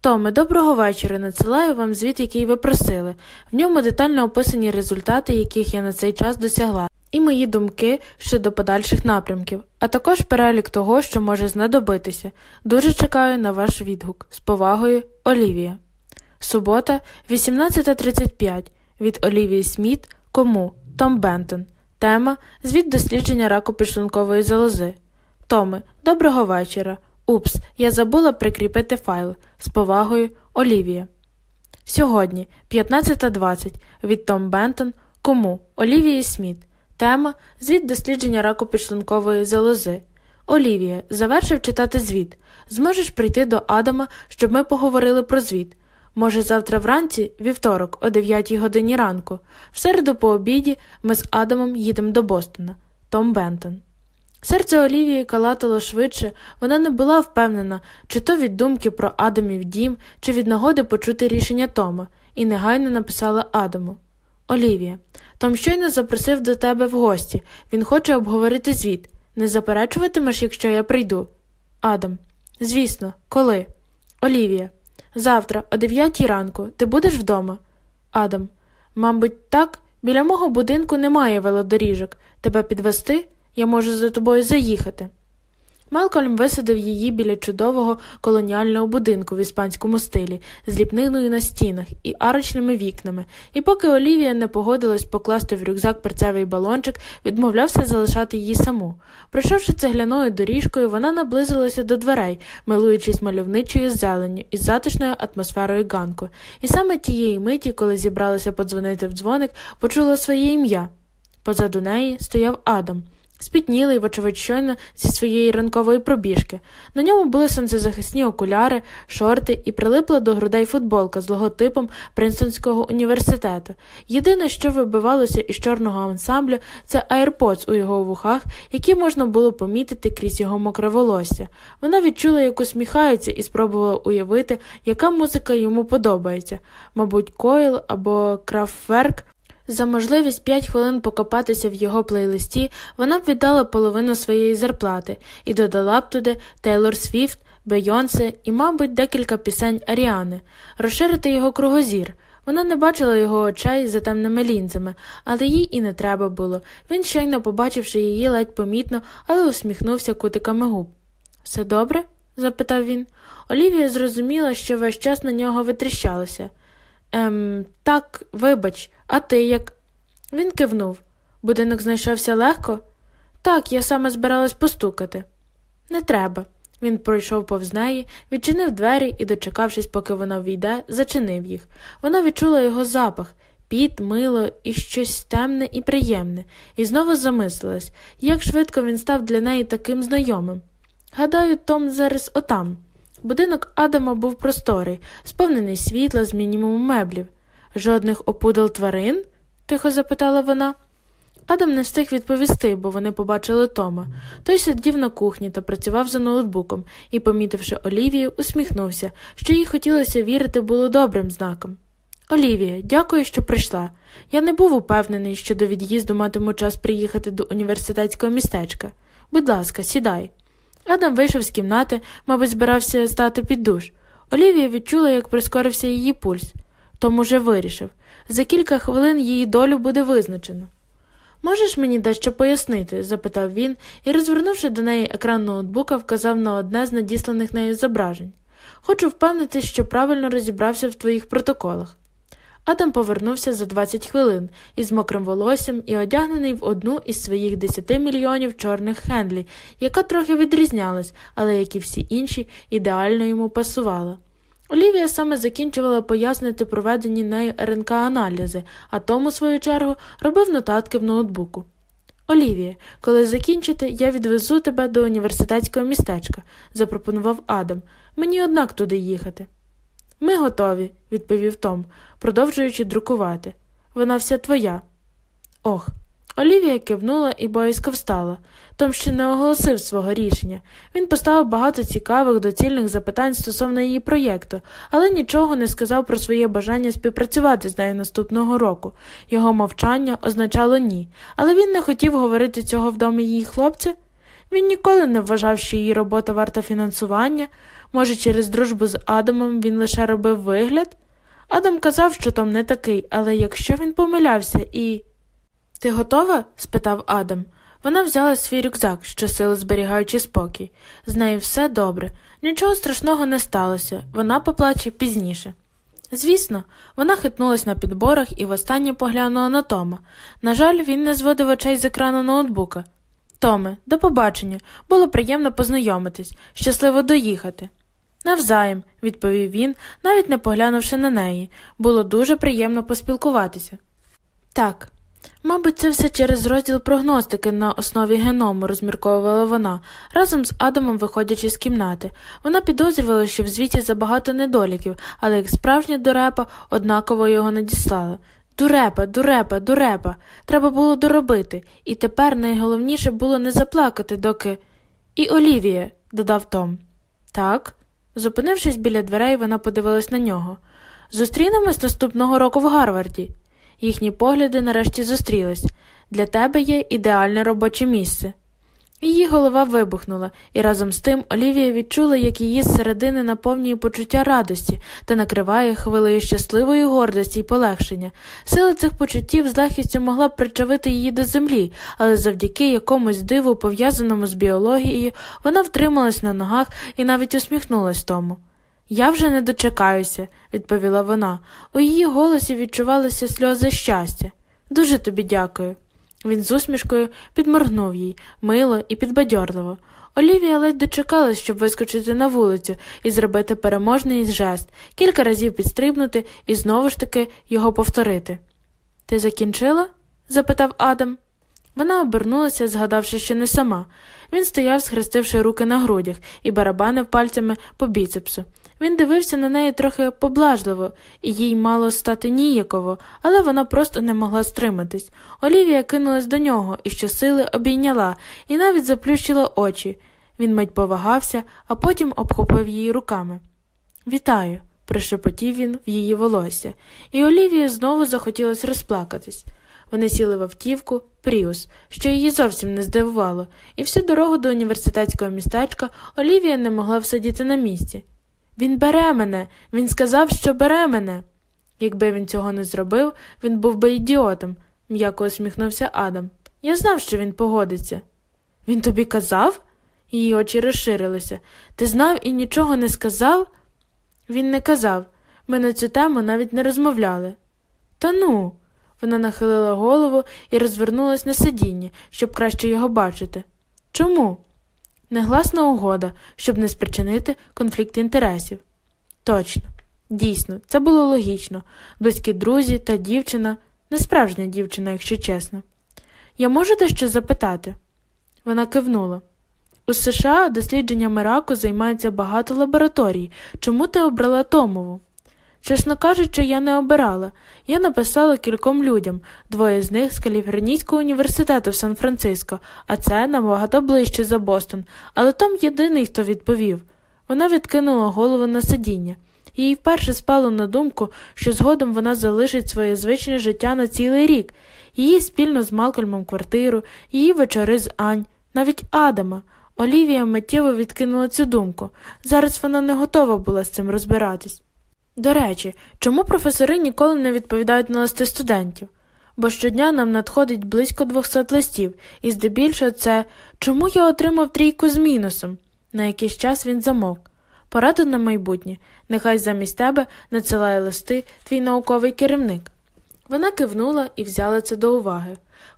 Томе, доброго вечора. Надсилаю вам звіт, який ви просили. В ньому детально описані результати, яких я на цей час досягла, і мої думки щодо подальших напрямків, а також перелік того, що може знадобитися. Дуже чекаю на ваш відгук. З повагою, Олівія. Субота, 18.35. Від Олівії Сміт. Кому? Том Бентон. Тема Звіт дослідження раку підшлункової залози. Томе, доброго вечора. Упс, я забула прикріпити файл. З повагою, Олівія. Сьогодні, 15.20. Від Том Бентон. Кому? Олівії Сміт. Тема Звіт дослідження раку підшлункової залози. Олівія, завершив читати звіт. Зможеш прийти до Адама, щоб ми поговорили про звіт. Може, завтра вранці, вівторок, о 9 годині ранку. В середу по обіді ми з Адамом їдемо до Бостона. Том Бентон. Серце Олівії калатало швидше, вона не була впевнена, чи то від думки про Адамів дім, чи від нагоди почути рішення Тома, і негайно написала Адаму. Олівія, Том щойно запросив до тебе в гості. Він хоче обговорити звіт. Не заперечуватимеш, якщо я прийду? Адам. Звісно, коли? Олівія. Завтра, о дев'ятій ранку, ти будеш вдома? Адам. Мабуть, так. Біля мого будинку немає велодоріжок. Тебе підвести? Я можу за тобою заїхати. Малкольм висадив її біля чудового колоніального будинку в іспанському стилі, з ліпниною на стінах і арочними вікнами, і поки Олівія не погодилась покласти в рюкзак перцевий балончик, відмовлявся залишати її саму. Пройшовши цегляною доріжкою, вона наблизилася до дверей, милуючись мальовничою зеленню і затишною атмосферою ганку, і саме тієї миті, коли зібралася подзвонити в дзвоник, почула своє ім'я. Позаду неї стояв Адам спітнілий, вочевидь, щойно зі своєї ранкової пробіжки. На ньому були сонцезахисні окуляри, шорти і прилипла до грудей футболка з логотипом Принстонського університету. Єдине, що вибивалося із чорного ансамблю, це AirPods у його вухах, які можна було помітити крізь його мокре волосся. Вона відчула, як усміхається, і спробувала уявити, яка музика йому подобається. Мабуть, Койл або Крафтверк за можливість п'ять хвилин покопатися в його плейлисті, вона б віддала половину своєї зарплати і додала б туди Тейлор Свіфт, Бейонсе і, мабуть, декілька пісень Аріани, розширити його кругозір. Вона не бачила його очей за темними лінзами, але їй і не треба було. Він щойно, побачивши її ледь помітно, але усміхнувся кутиками губ. Все добре? запитав він. Олівія зрозуміла, що весь час на нього витріщалося. Ем, так, вибач, а ти як? Він кивнув. Будинок знайшовся легко? Так, я саме збиралась постукати. Не треба. Він пройшов повз неї, відчинив двері і, дочекавшись, поки вона війде, зачинив їх. Вона відчула його запах, піт, мило і щось темне і приємне, і знову замислилась, як швидко він став для неї таким знайомим. Гадаю, Том зараз отам. Будинок Адама був просторий, сповнений світла з мінімумом меблів. Жодних опудал тварин? тихо запитала вона. Адам не встиг відповісти, бо вони побачили Тома. Той сидів на кухні та працював за ноутбуком і, помітивши Олівію, усміхнувся, що їй хотілося вірити було добрим знаком. Олівія, дякую, що прийшла. Я не був упевнений, що до від'їзду матиму час приїхати до університетського містечка. Будь ласка, сідай. Адам вийшов з кімнати, мабуть, збирався стати під душ. Олівія відчула, як прискорився її пульс. Том уже вирішив за кілька хвилин її долю буде визначено. Можеш мені дещо пояснити? запитав він і, розвернувши до неї екран ноутбука, вказав на одне з надісланих нею зображень. Хочу впевнитись, що правильно розібрався в твоїх протоколах. Адам повернувся за 20 хвилин із мокрим волоссям і одягнений в одну із своїх 10 мільйонів чорних хендлі, яка трохи відрізнялась, але як і всі інші, ідеально йому пасувала. Олівія саме закінчувала пояснити проведені нею РНК аналізи, а Том, у свою чергу, робив нотатки в ноутбуку. Олівія, коли закінчите, я відвезу тебе до університетського містечка, запропонував Адам. Мені однак туди їхати. Ми готові, відповів Том, продовжуючи друкувати. Вона вся твоя. Ох. Олівія кивнула і боязко встала. Том ще не оголосив свого рішення. Він поставив багато цікавих, доцільних запитань стосовно її проєкту, але нічого не сказав про своє бажання співпрацювати з нею наступного року. Його мовчання означало ні, але він не хотів говорити цього в домі її хлопця. Він ніколи не вважав, що її робота варта фінансування. Може, через дружбу з Адамом він лише робив вигляд? Адам казав, що Том не такий, але якщо він помилявся і. Ти готова? спитав Адам. Вона взяла свій рюкзак, щосили зберігаючи спокій. З нею все добре, нічого страшного не сталося, вона поплаче пізніше. Звісно, вона хитнулась на підборах і востаннє поглянула на Тома. На жаль, він не зводив очей з екрану ноутбука. Томе, до побачення. Було приємно познайомитись, щасливо доїхати. Навзаєм, відповів він, навіть не поглянувши на неї. Було дуже приємно поспілкуватися. Так, мабуть, це все через розділ прогностики на основі геному, розмірковувала вона, разом з Адамом виходячи з кімнати. Вона підозрювала, що в звіті забагато недоліків, але як справжня дурепа однаково його надіслала. Дурепа, дурепа, дурепа. Треба було доробити, і тепер найголовніше було не заплакати, доки. І Олівія, додав Том. Так. Зупинившись біля дверей, вона подивилась на нього. Зустрінемось наступного року в Гарварді. Їхні погляди нарешті зустрілись. Для тебе є ідеальне робоче місце. Її голова вибухнула, і разом з тим Олівія відчула, як її зсередини наповнює почуття радості та накриває хвилею щасливої гордості й полегшення. Сила цих почуттів з легкістю могла б причавити її до землі, але завдяки якомусь диву, пов'язаному з біологією, вона втрималась на ногах і навіть усміхнулась тому. Я вже не дочекаюся, відповіла вона. У її голосі відчувалися сльози щастя. Дуже тобі дякую. Він з усмішкою підморгнув їй мило і підбадьорливо. Олівія ледь дочекалась, щоб вискочити на вулицю і зробити переможний жест, кілька разів підстрибнути і знову ж таки його повторити. Ти закінчила? запитав Адам. Вона обернулася, згадавши, що не сама. Він стояв, схрестивши руки на грудях і барабанив пальцями по біцепсу. Він дивився на неї трохи поблажливо, і їй мало стати ніяково, але вона просто не могла стриматись. Олівія кинулась до нього і щосили обійняла, і навіть заплющила очі. Він мить повагався, а потім обхопив її руками. Вітаю, прошепотів він в її волосся, і Олівія знову захотілося розплакатись. Вони сіли в автівку Пріус, що її зовсім не здивувало, і всю дорогу до університетського містечка Олівія не могла всидіти на місці. Він бере мене, він сказав, що бере мене. Якби він цього не зробив, він був би ідіотом, м'яко усміхнувся Адам. Я знав, що він погодиться. Він тобі казав? Її очі розширилися. Ти знав і нічого не сказав? Він не казав. Ми на цю тему навіть не розмовляли. Та ну. Вона нахилила голову і розвернулась на сидінні, щоб краще його бачити. Чому? Негласна угода, щоб не спричинити конфлікт інтересів. Точно, дійсно, це було логічно близькі друзі та дівчина, не справжня дівчина, якщо чесно. Я можу дещо запитати? Вона кивнула. У США дослідженнями раку займається багато лабораторій. Чому ти обрала Томову? Чесно кажучи, я не обирала. Я написала кільком людям, двоє з них з Каліфорнійського університету в Сан-Франциско, а це набагато ближче за Бостон, але Том єдиний, хто відповів. Вона відкинула голову на сидіння. Їй вперше спало на думку, що згодом вона залишить своє звичне життя на цілий рік, її спільно з Малкольмом квартиру, її вечори з Ань, навіть Адама. Олівія миттєво відкинула цю думку. Зараз вона не готова була з цим розбиратись. До речі, чому професори ніколи не відповідають на листи студентів? Бо щодня нам надходить близько 200 листів, і здебільшого це чому я отримав трійку з мінусом? На якийсь час він замовк. Порада на майбутнє, нехай замість тебе надсилає листи твій науковий керівник. Вона кивнула і взяла це до уваги.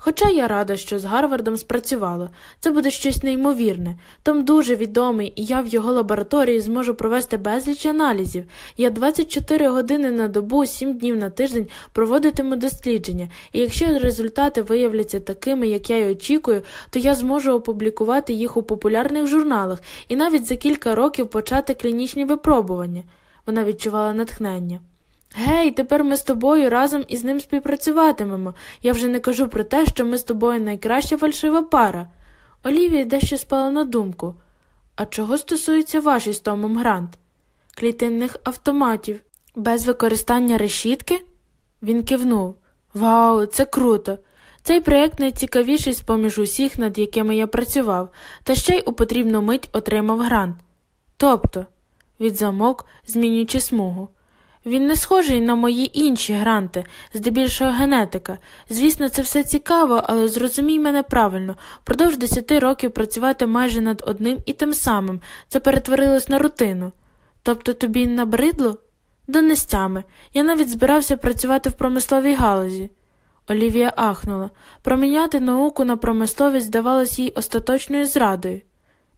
Хоча я рада, що з Гарвардом спрацювало, це буде щось неймовірне. Том дуже відомий, і я в його лабораторії зможу провести безліч аналізів. Я 24 години на добу, 7 днів на тиждень проводитиму дослідження, і якщо результати виявляться такими, як я й очікую, то я зможу опублікувати їх у популярних журналах і навіть за кілька років почати клінічні випробування. вона відчувала натхнення. Гей, тепер ми з тобою разом із ним співпрацюватимемо. Я вже не кажу про те, що ми з тобою найкраща фальшива пара. Олівія дещо спала на думку. А чого стосується вашій з Томом Грант? Клітинних автоматів. Без використання решітки? Він кивнув. Вау, це круто. Цей проєкт найцікавіший з поміж усіх, над якими я працював, та ще й у потрібну мить отримав грант. Тобто, від замок, змінюючи смугу. Він не схожий на мої інші гранти, здебільшого генетика. Звісно, це все цікаво, але зрозумій мене правильно, впродовж десяти років працювати майже над одним і тим самим, це перетворилось на рутину. Тобто тобі набридло? До нестями. Я навіть збирався працювати в промисловій галузі. Олівія ахнула. Проміняти науку на промисловість здавалось їй остаточною зрадою.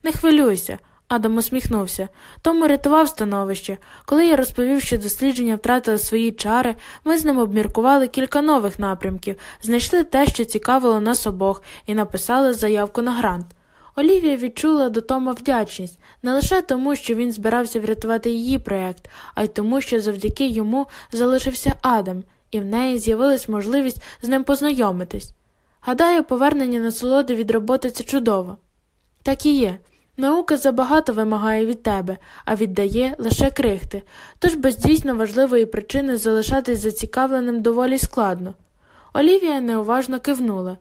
Не хвилюйся, Адам усміхнувся. Тому рятував становище. Коли я розповів, що дослідження втратили свої чари, ми з ним обміркували кілька нових напрямків, знайшли те, що цікавило нас обох, і написали заявку на грант. Олівія відчула до Тома вдячність не лише тому, що він збирався врятувати її проєкт, а й тому, що завдяки йому залишився Адам, і в неї з'явилась можливість з ним познайомитись. Гадаю, повернення насолоди від роботи це чудово. Так і є. Наука забагато вимагає від тебе, а віддає лише крихти, тож без дійсно важливої причини залишатись зацікавленим доволі складно. Олівія неуважно кивнула.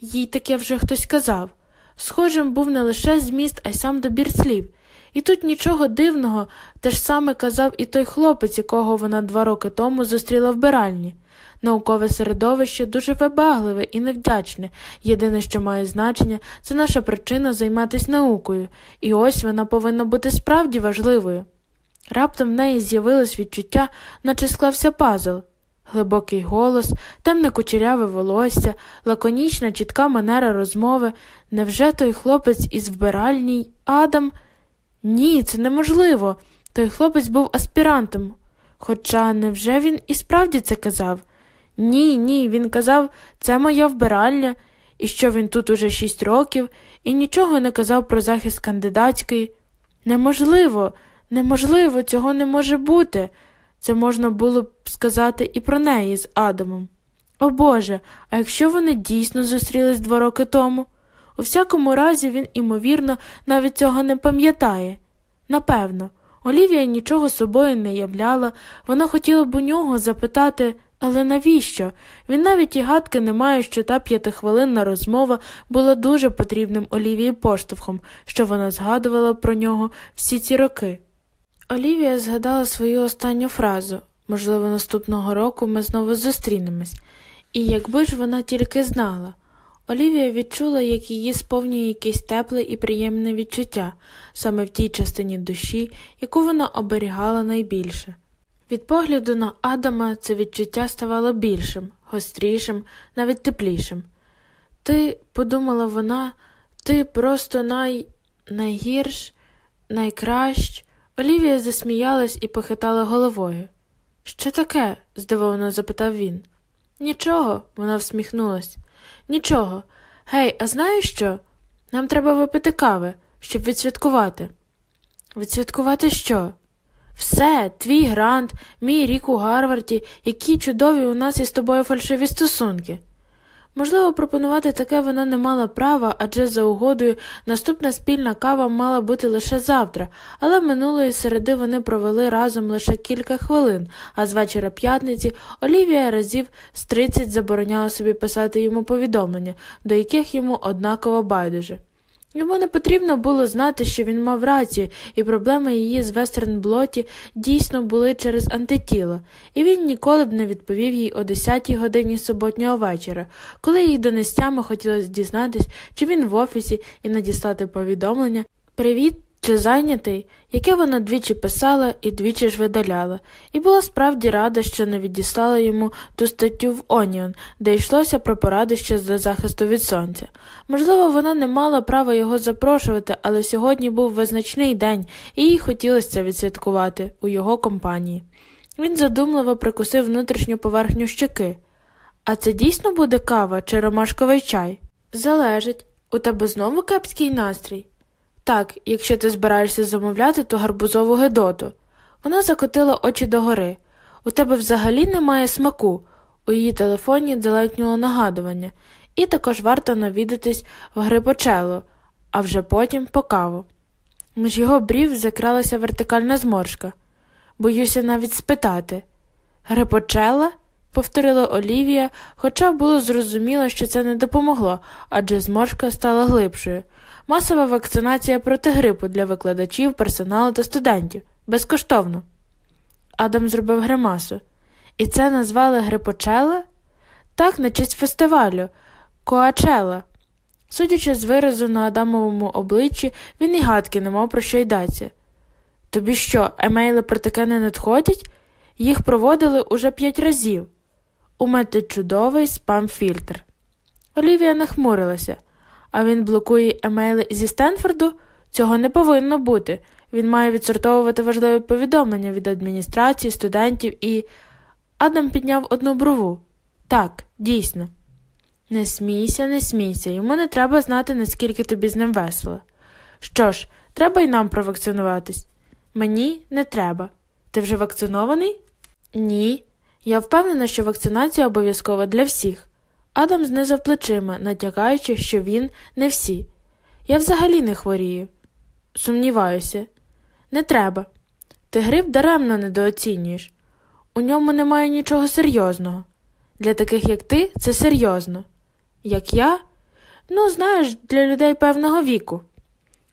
Їй таке вже хтось казав. Схожим був не лише зміст, а й сам добір слів. І тут нічого дивного, те ж саме казав і той хлопець, якого вона два роки тому зустріла в биральні. Наукове середовище дуже вибагливе і невдячне. Єдине, що має значення, це наша причина займатися наукою, і ось вона повинна бути справді важливою. Раптом в неї з'явилось відчуття, наче склався пазл. Глибокий голос, темне кучеряве волосся, лаконічна чітка манера розмови. Невже той хлопець із вбиральній Адам? Ні, це неможливо. Той хлопець був аспірантом. Хоча невже він і справді це казав? Ні, ні, він казав, це моя вбиральня, і що він тут уже шість років, і нічого не казав про захист кандидатської. Неможливо, неможливо, цього не може бути. Це можна було б сказати і про неї з Адамом. О Боже, а якщо вони дійсно зустрілись два роки тому? У всякому разі, він, імовірно, навіть цього не пам'ятає. Напевно, Олівія нічого собою не являла, вона хотіла б у нього запитати, але навіщо? Він навіть і гадки не має, що та п'ятихвилинна розмова була дуже потрібним Олівії поштовхом, що вона згадувала про нього всі ці роки. Олівія згадала свою останню фразу можливо, наступного року ми знову зустрінемось, і якби ж вона тільки знала. Олівія відчула, як її сповнює якесь тепле і приємне відчуття саме в тій частині душі, яку вона оберігала найбільше. Від погляду на Адама це відчуття ставало більшим, гострішим, навіть теплішим. Ти, подумала вона, ти просто най... найгірш, найкращ. Олівія засміялась і похитала головою. Що таке? здивовано запитав він. Нічого, вона всміхнулась. Нічого. Гей, а знаєш що? Нам треба випити кави, щоб відсвяткувати. Відсвяткувати що? Все, твій грант, мій рік у Гарварді, які чудові у нас із тобою фальшиві стосунки. Можливо, пропонувати таке вона не мала права, адже за угодою наступна спільна кава мала бути лише завтра, але минулої середи вони провели разом лише кілька хвилин, а з вечора п'ятниці Олівія разів з тридцять забороняла собі писати йому повідомлення, до яких йому однаково байдуже. Йому не потрібно було знати, що він мав рацію, і проблеми її з Вестернблоті дійсно були через антитіло, і він ніколи б не відповів їй о 10 годині суботнього вечора, коли їй донестями хотілося дізнатись, чи він в офісі і надіслати повідомлення. Привіт, чи зайнятий, яке вона двічі писала і двічі ж видаляла, і була справді рада, що не відіслала йому ту статтю в Оніон, де йшлося про поради ще для захисту від сонця. Можливо, вона не мала права його запрошувати, але сьогодні був визначний день, і їй хотілося відсвяткувати у його компанії. Він задумливо прикусив внутрішню поверхню щеки. А це дійсно буде кава чи ромашковий чай? Залежить. У тебе знову кепський настрій? Так, якщо ти збираєшся замовляти, то гарбузову гедоту. Вона закотила очі догори. У тебе взагалі немає смаку. У її телефоні дзеленькнуло нагадування, і також варто навідатись в грипочело, а вже потім по каву. Між його брів закралася вертикальна зморшка. Боюся навіть спитати. Грипочела? повторила Олівія, хоча було зрозуміло, що це не допомогло, адже зморшка стала глибшою. Масова вакцинація проти грипу для викладачів, персоналу та студентів. Безкоштовно. Адам зробив гримасу. І це назвали грипочела? Так, на честь фестивалю, Коачела. Судячи з виразу на Адамовому обличчі, він і гадки не мав про що йдеться. Тобі що, емейли про таке не надходять? Їх проводили уже п'ять разів. У мене чудовий спам-фільтр. Олівія нахмурилася. А він блокує емейли зі Стенфорду? Цього не повинно бути. Він має відсортовувати важливі повідомлення від адміністрації, студентів і. Адам підняв одну брову. Так, дійсно. Не смійся, не смійся, йому не треба знати, наскільки тобі з ним весело. Що ж, треба й нам провакцинуватись. Мені не треба. Ти вже вакцинований? Ні. Я впевнена, що вакцинація обов'язкова для всіх. Адам знизав плечима, натякаючи, що він не всі. Я взагалі не хворію. Сумніваюся. Не треба. Ти грип даремно недооцінюєш. У ньому немає нічого серйозного. Для таких, як ти, це серйозно. Як я? Ну, знаєш, для людей певного віку.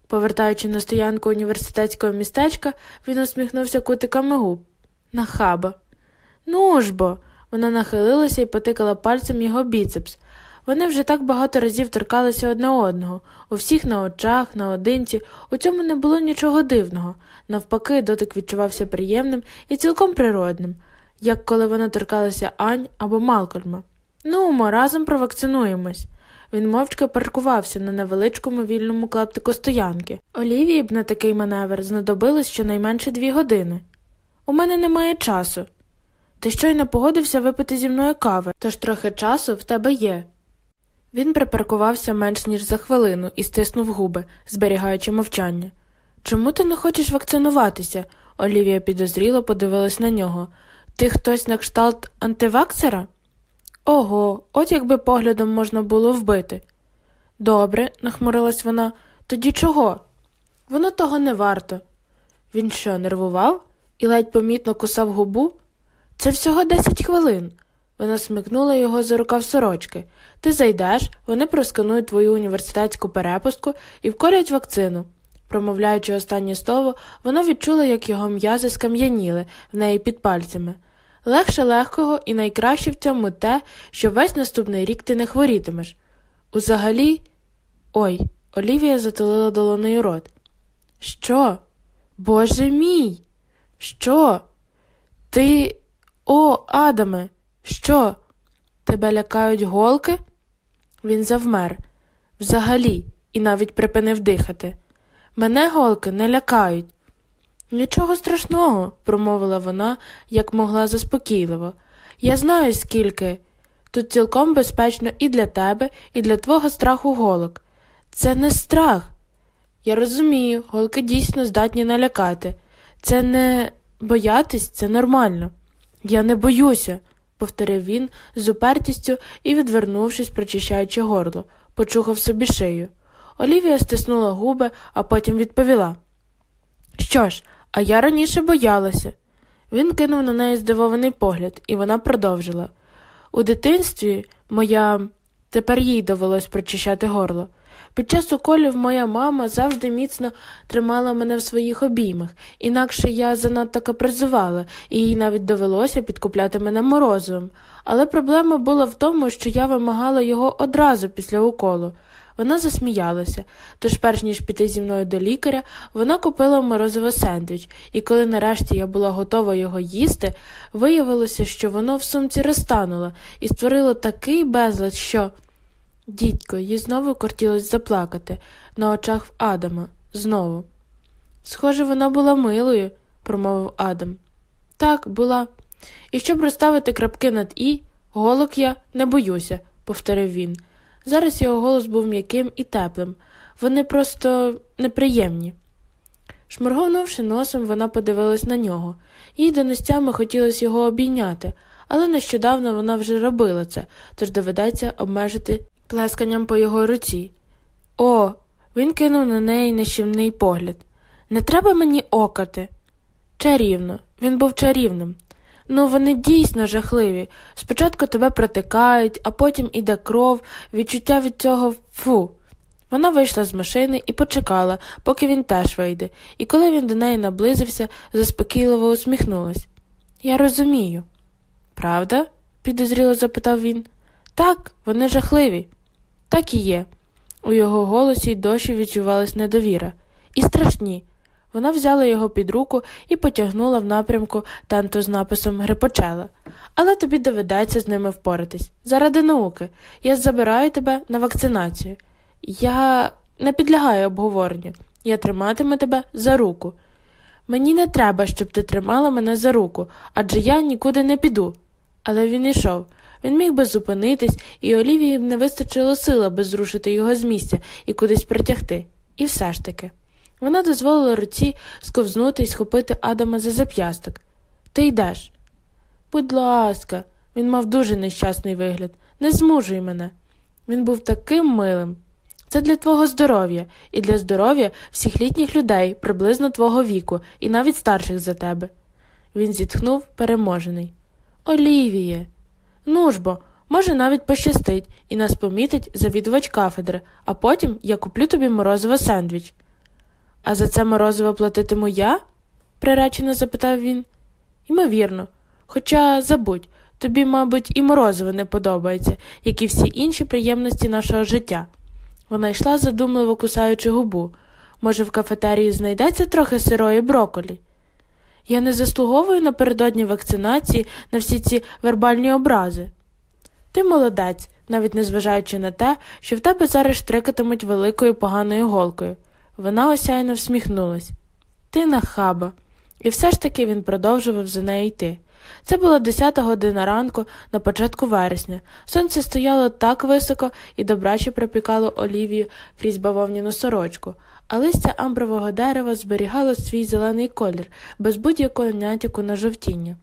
Повертаючи на стоянку університетського містечка, він усміхнувся кутиками губ. Нахаба. Ну ж бо. Вона нахилилася і потикала пальцем його біцепс. Вони вже так багато разів торкалися одне одного, у всіх на очах, наодинці, у цьому не було нічого дивного. Навпаки, дотик відчувався приємним і цілком природним, як коли вона торкалася Ань або Малкольма. Ну, ми разом провакцинуємось. Він мовчки паркувався на невеличкому вільному клаптику стоянки. Олівії б на такий маневр знадобилось щонайменше дві години. У мене немає часу. Ти щойно погодився випити зі мною кави, тож трохи часу в тебе є. Він припаркувався менш ніж за хвилину і стиснув губи, зберігаючи мовчання. Чому ти не хочеш вакцинуватися? Олівія підозріло подивилась на нього. Ти хтось на кшталт антиваксера? Ого, от якби поглядом можна було вбити. Добре, нахмурилась вона, тоді чого? Воно того не варто. Він що, нервував і ледь помітно кусав губу? Це всього десять хвилин. Вона смикнула його за рукав сорочки. Ти зайдеш, вони просканують твою університетську перепустку і вкорять вакцину. Промовляючи останнє слово, вона відчула, як його м'язи скам'яніли в неї під пальцями. Легше легкого і найкраще в цьому те, що весь наступний рік ти не хворітимеш. Узагалі. Ой, Олівія затулила долонею рот. Що? Боже мій? Що? Ти. О, Адаме, що? Тебе лякають голки? Він завмер. Взагалі, і навіть припинив дихати. Мене голки не лякають. Нічого страшного, промовила вона, як могла заспокійливо. Я знаю, скільки. Тут цілком безпечно і для тебе, і для твого страху голок. Це не страх. Я розумію, голки дійсно здатні налякати. Це не боятись, це нормально. Я не боюся, повторив він з упертістю і, відвернувшись, прочищаючи горло, почухав собі шию. Олівія стиснула губи, а потім відповіла. Що ж, а я раніше боялася. Він кинув на неї здивований погляд, і вона продовжила. У дитинстві моя тепер їй довелось прочищати горло. Під час уколів моя мама завжди міцно тримала мене в своїх обіймах, інакше я занадто капризувала, і їй навіть довелося підкупляти мене морозивом. Але проблема була в тому, що я вимагала його одразу після уколу. Вона засміялася, тож, перш ніж піти зі мною до лікаря, вона купила морозиво сендвіч, і коли нарешті я була готова його їсти, виявилося, що воно в сумці розтануло і створило такий безлад, що. Дідько, їй знову кортілось заплакати на очах в Адама. Знову. Схоже, вона була милою, промовив Адам. Так, була. І щоб розставити крапки над і, голок я не боюся, повторив він. Зараз його голос був м'яким і теплим. Вони просто неприємні. Шморгонувши носом, вона подивилась на нього. Їй до нестями хотілося його обійняти, але нещодавно вона вже робила це, тож доведеться обмежити плесканням по його руці. О, він кинув на неї нищівний погляд. Не треба мені окати. Чарівно, він був чарівним. Ну, вони дійсно жахливі. Спочатку тебе протикають, а потім іде кров, відчуття від цього фу. Вона вийшла з машини і почекала, поки він теж вийде, і коли він до неї наблизився, заспокійливо усміхнулась. Я розумію. Правда? підозріло запитав він. Так, вони жахливі. Так і є. У його голосі й дощі відчувалась недовіра. І страшні. Вона взяла його під руку і потягнула в напрямку танту з написом Грипочела. Але тобі доведеться з ними впоратись. Заради науки. Я забираю тебе на вакцинацію. Я не підлягаю обговоренню. Я триматиму тебе за руку. Мені не треба, щоб ти тримала мене за руку, адже я нікуди не піду. Але він ішов. Він міг би зупинитись, і Олівії б не вистачило сил, аби зрушити його з місця і кудись притягти. І все ж таки. Вона дозволила руці сковзнути і схопити Адама за зап'ясток. Ти йдеш. Будь ласка, він мав дуже нещасний вигляд. Не змужуй мене. Він був таким милим. Це для твого здоров'я і для здоров'я всіх літніх людей приблизно твого віку і навіть старших за тебе. Він зітхнув, переможений. Олівіє. Ну ж бо, може, навіть пощастить і нас помітить завідувач кафедри, а потім я куплю тобі морозиво сендвіч. А за це морозиво платитиму я? приречено запитав він. Ймовірно. Хоча забудь, тобі, мабуть, і морозиво не подобається, як і всі інші приємності нашого життя. Вона йшла, задумливо кусаючи губу. Може, в кафетерії знайдеться трохи сирої броколі? Я не заслуговую напередодні вакцинації на всі ці вербальні образи. Ти молодець, навіть незважаючи на те, що в тебе зараз штрикатимуть великою поганою голкою. Вона осяйно всміхнулась. Ти нахаба. І все ж таки він продовжував за нею йти. Це була десята година ранку на початку вересня. Сонце стояло так високо і добраче припікало Олівію крізь бавовняну сорочку, а листя амбрового дерева зберігало свій зелений колір без будь-якого натяку на жовтіння.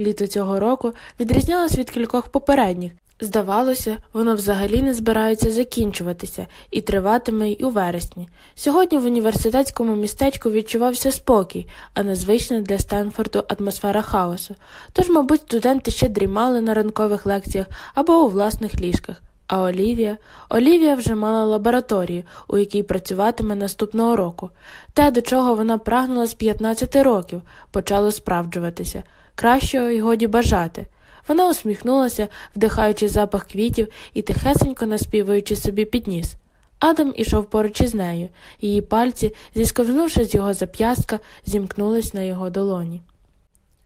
Літо цього року відрізнялось від кількох попередніх. Здавалося, воно взагалі не збирається закінчуватися і триватиме й у вересні. Сьогодні в університетському містечку відчувався спокій, а незвична для Стенфорду атмосфера хаосу. Тож, мабуть, студенти ще дрімали на ранкових лекціях або у власних ліжках. А Олівія Олівія вже мала лабораторію, у якій працюватиме наступного року. Те, до чого вона прагнула з 15 років, почало справджуватися. Кращого й годі бажати. Вона усміхнулася, вдихаючи запах квітів і тихесенько наспівуючи собі під ніс. Адам ішов поруч із нею, її пальці, зісковзнувши з його зап'ястка, зімкнулись на його долоні.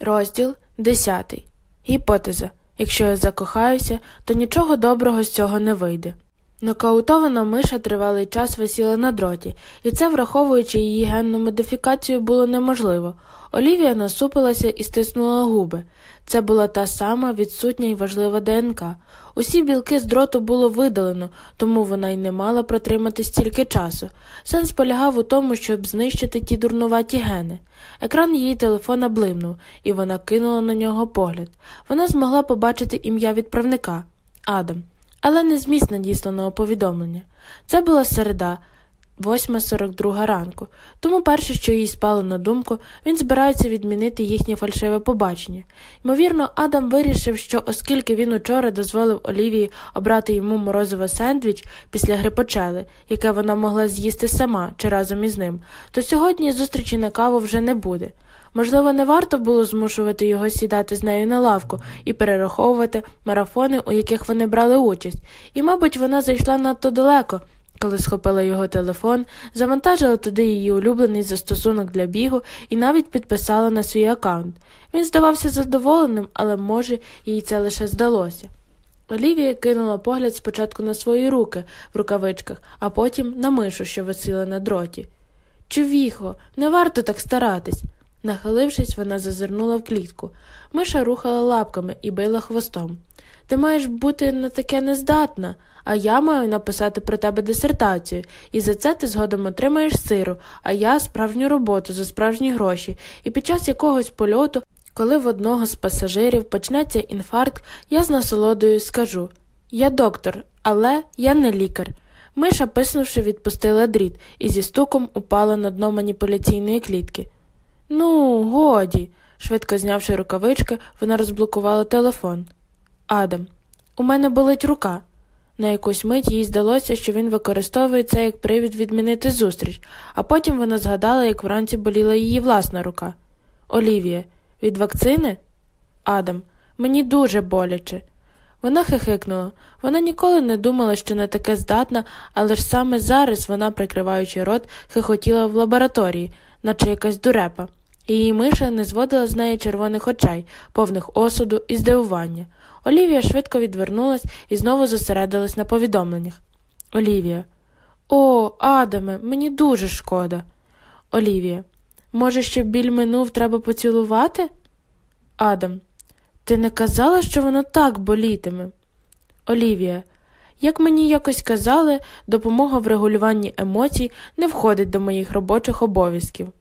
Розділ десятий. Гіпотеза. Якщо я закохаюся, то нічого доброго з цього не вийде. Нокаутована миша тривалий час висіла на дроті, і це, враховуючи її генну модифікацію, було неможливо. Олівія насупилася і стиснула губи. Це була та сама відсутня і важлива ДНК. Усі білки з дроту було видалено, тому вона й не мала протримати стільки часу. Сенс полягав у тому, щоб знищити ті дурнуваті гени. Екран її телефона блимнув, і вона кинула на нього погляд. Вона змогла побачити ім'я відправника Адам, але не зміст надісланого повідомлення. Це була середа. 8.42 ранку, тому перше, що їй спало на думку, він збирається відмінити їхнє фальшиве побачення. Ймовірно, Адам вирішив, що оскільки він учора дозволив Олівії обрати йому морозиво сендвіч після грипочели, яке вона могла з'їсти сама чи разом із ним, то сьогодні зустрічі на каву вже не буде. Можливо, не варто було змушувати його сідати з нею на лавку і перераховувати марафони, у яких вони брали участь, і, мабуть, вона зайшла надто далеко коли схопила його телефон, завантажила туди її улюблений застосунок для бігу і навіть підписала на свій аккаунт. Він здавався задоволеним, але, може, їй це лише здалося. Олівія кинула погляд спочатку на свої руки в рукавичках, а потім на мишу, що висіла на дроті. Чувіхо, не варто так старатись. Нахилившись, вона зазирнула в клітку. Миша рухала лапками і била хвостом. Ти маєш бути на таке нездатна, а я маю написати про тебе дисертацію, і за це ти згодом отримаєш сиру, а я справжню роботу за справжні гроші, і під час якогось польоту, коли в одного з пасажирів почнеться інфаркт, я з насолодою скажу Я доктор, але я не лікар. Миша, писнувши, відпустила дріт і зі стуком упала на дно маніпуляційної клітки. Ну, годі, швидко знявши рукавички, вона розблокувала телефон. Адам, у мене болить рука. На якусь мить їй здалося, що він використовує це як привід відмінити зустріч, а потім вона згадала, як вранці боліла її власна рука. Олівія, від вакцини? Адам, мені дуже боляче. Вона хихикнула. Вона ніколи не думала, що не таке здатна, але ж саме зараз вона, прикриваючи рот, хихотіла в лабораторії, наче якась дурепа. Її миша не зводила з неї червоних очей, повних осуду і здивування. Олівія швидко відвернулась і знову зосередилась на повідомленнях. Олівія. О, Адаме, мені дуже шкода. Олівія. Може, щоб біль минув, треба поцілувати? Адам. Ти не казала, що воно так болітиме? Олівія. Як мені якось казали, допомога в регулюванні емоцій не входить до моїх робочих обов'язків.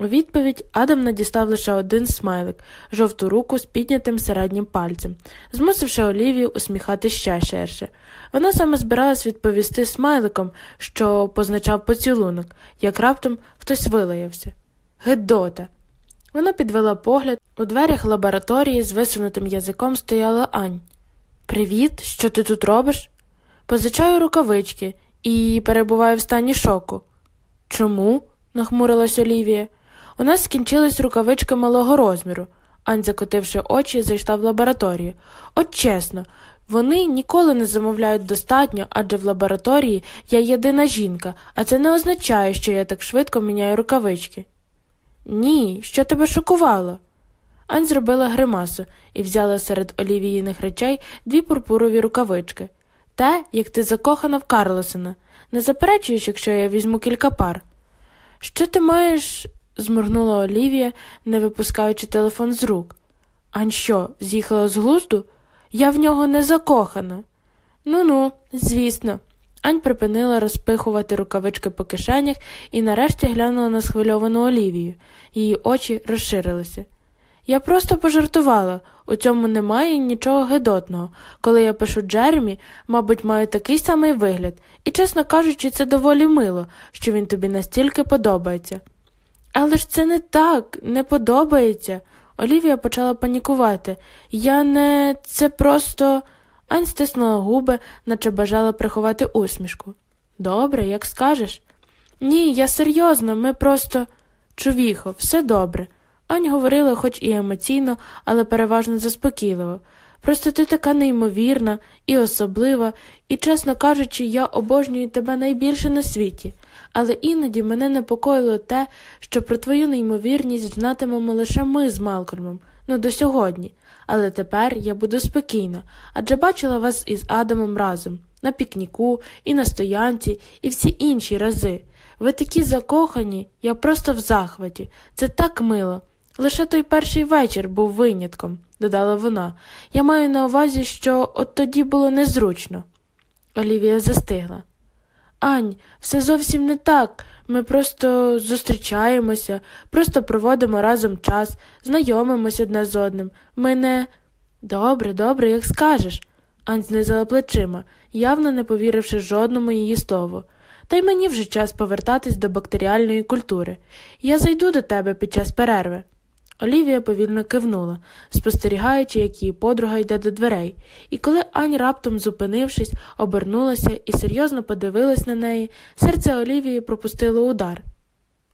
У відповідь Адам надістав лише один смайлик, жовту руку з піднятим середнім пальцем, змусивши Олівію усміхати ще ширше. Вона саме збиралась відповісти смайликом, що позначав поцілунок, як раптом хтось вилаявся. Гедота. Вона підвела погляд. У дверях лабораторії з висунутим язиком стояла Ань. Привіт, що ти тут робиш? Позичаю рукавички і перебуваю в стані шоку. Чому? нахмурилась Олівія. У нас скінчились рукавички малого розміру. Ань, закотивши очі, зайшла в лабораторію. От чесно, вони ніколи не замовляють достатньо, адже в лабораторії я єдина жінка, а це не означає, що я так швидко міняю рукавички. Ні, що тебе шокувало? Ань зробила гримасу і взяла серед олівіїних речей дві пурпурові рукавички. Те, як ти закохана в Карлосена. Не заперечуєш, якщо я візьму кілька пар. Що ти маєш? Зморгнула Олівія, не випускаючи телефон з рук. Ань що, з'їхала з глузду? Я в нього не закохана. Ну ну, звісно. Ань припинила розпихувати рукавички по кишенях і нарешті глянула на схвильовану Олівію. Її очі розширилися. Я просто пожартувала, у цьому немає нічого гидотного. Коли я пишу Джеремі, мабуть, маю такий самий вигляд, і, чесно кажучи, це доволі мило, що він тобі настільки подобається. Але ж це не так, не подобається. Олівія почала панікувати. Я не це просто. Ань стиснула губи, наче бажала приховати усмішку. Добре, як скажеш. Ні, я серйозно, ми просто. Чувіхо, все добре. Ань говорила, хоч і емоційно, але переважно заспокійливо. Просто ти така неймовірна і особлива, і, чесно кажучи, я обожнюю тебе найбільше на світі, але іноді мене непокоїло те, що про твою неймовірність знатимемо лише ми з Малкольмом, ну до сьогодні. Але тепер я буду спокійна, адже бачила вас із Адамом разом на пікніку, і на стоянці, і всі інші рази. Ви такі закохані, я просто в захваті. Це так мило. Лише той перший вечір був винятком, додала вона. Я маю на увазі, що от тоді було незручно. Олівія застигла. Ань, все зовсім не так. Ми просто зустрічаємося, просто проводимо разом час, знайомимося одне з одним. Ми не. Добре, добре, як скажеш. Ань знизила плечима, явно не повіривши жодному її слову. Та й мені вже час повертатись до бактеріальної культури. Я зайду до тебе під час перерви. Олівія повільно кивнула, спостерігаючи, як її подруга йде до дверей, і коли Ань, раптом зупинившись, обернулася і серйозно подивилась на неї, серце Олівії пропустило удар.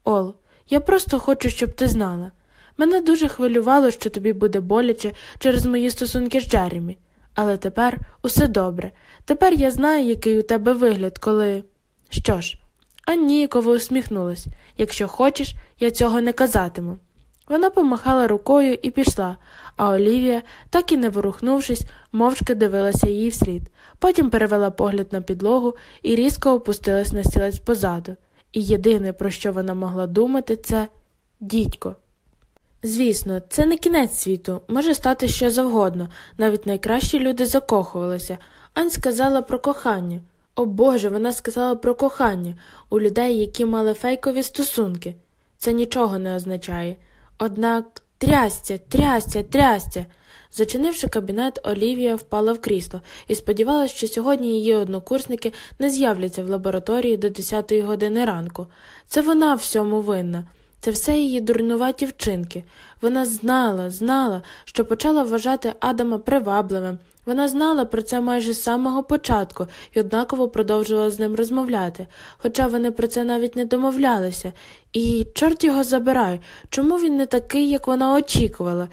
Ол, я просто хочу, щоб ти знала. Мене дуже хвилювало, що тобі буде боляче через мої стосунки з Джеремі. Але тепер усе добре. Тепер я знаю, який у тебе вигляд, коли. Що ж, Ань ніяково усміхнулась. Якщо хочеш, я цього не казатиму. Вона помахала рукою і пішла, а Олівія, так і не ворухнувшись, мовчки дивилася їй вслід, потім перевела погляд на підлогу і різко опустилась на стілець позаду. І єдине, про що вона могла думати, це дідько. Звісно, це не кінець світу, може стати що завгодно, навіть найкращі люди закохувалися. Ань сказала про кохання. О Боже, вона сказала про кохання у людей, які мали фейкові стосунки. Це нічого не означає. Однак трястя, трястя, трястя. Зачинивши кабінет, Олівія впала в крісло і сподівалася, що сьогодні її однокурсники не з'являться в лабораторії до 10 години ранку. Це вона всьому винна. Це все її дурнуваті вчинки. Вона знала, знала, що почала вважати Адама привабливим. Вона знала про це майже з самого початку і однаково продовжувала з ним розмовляти, хоча вони про це навіть не домовлялися. І чорт його забирай, чому він не такий, як вона очікувала?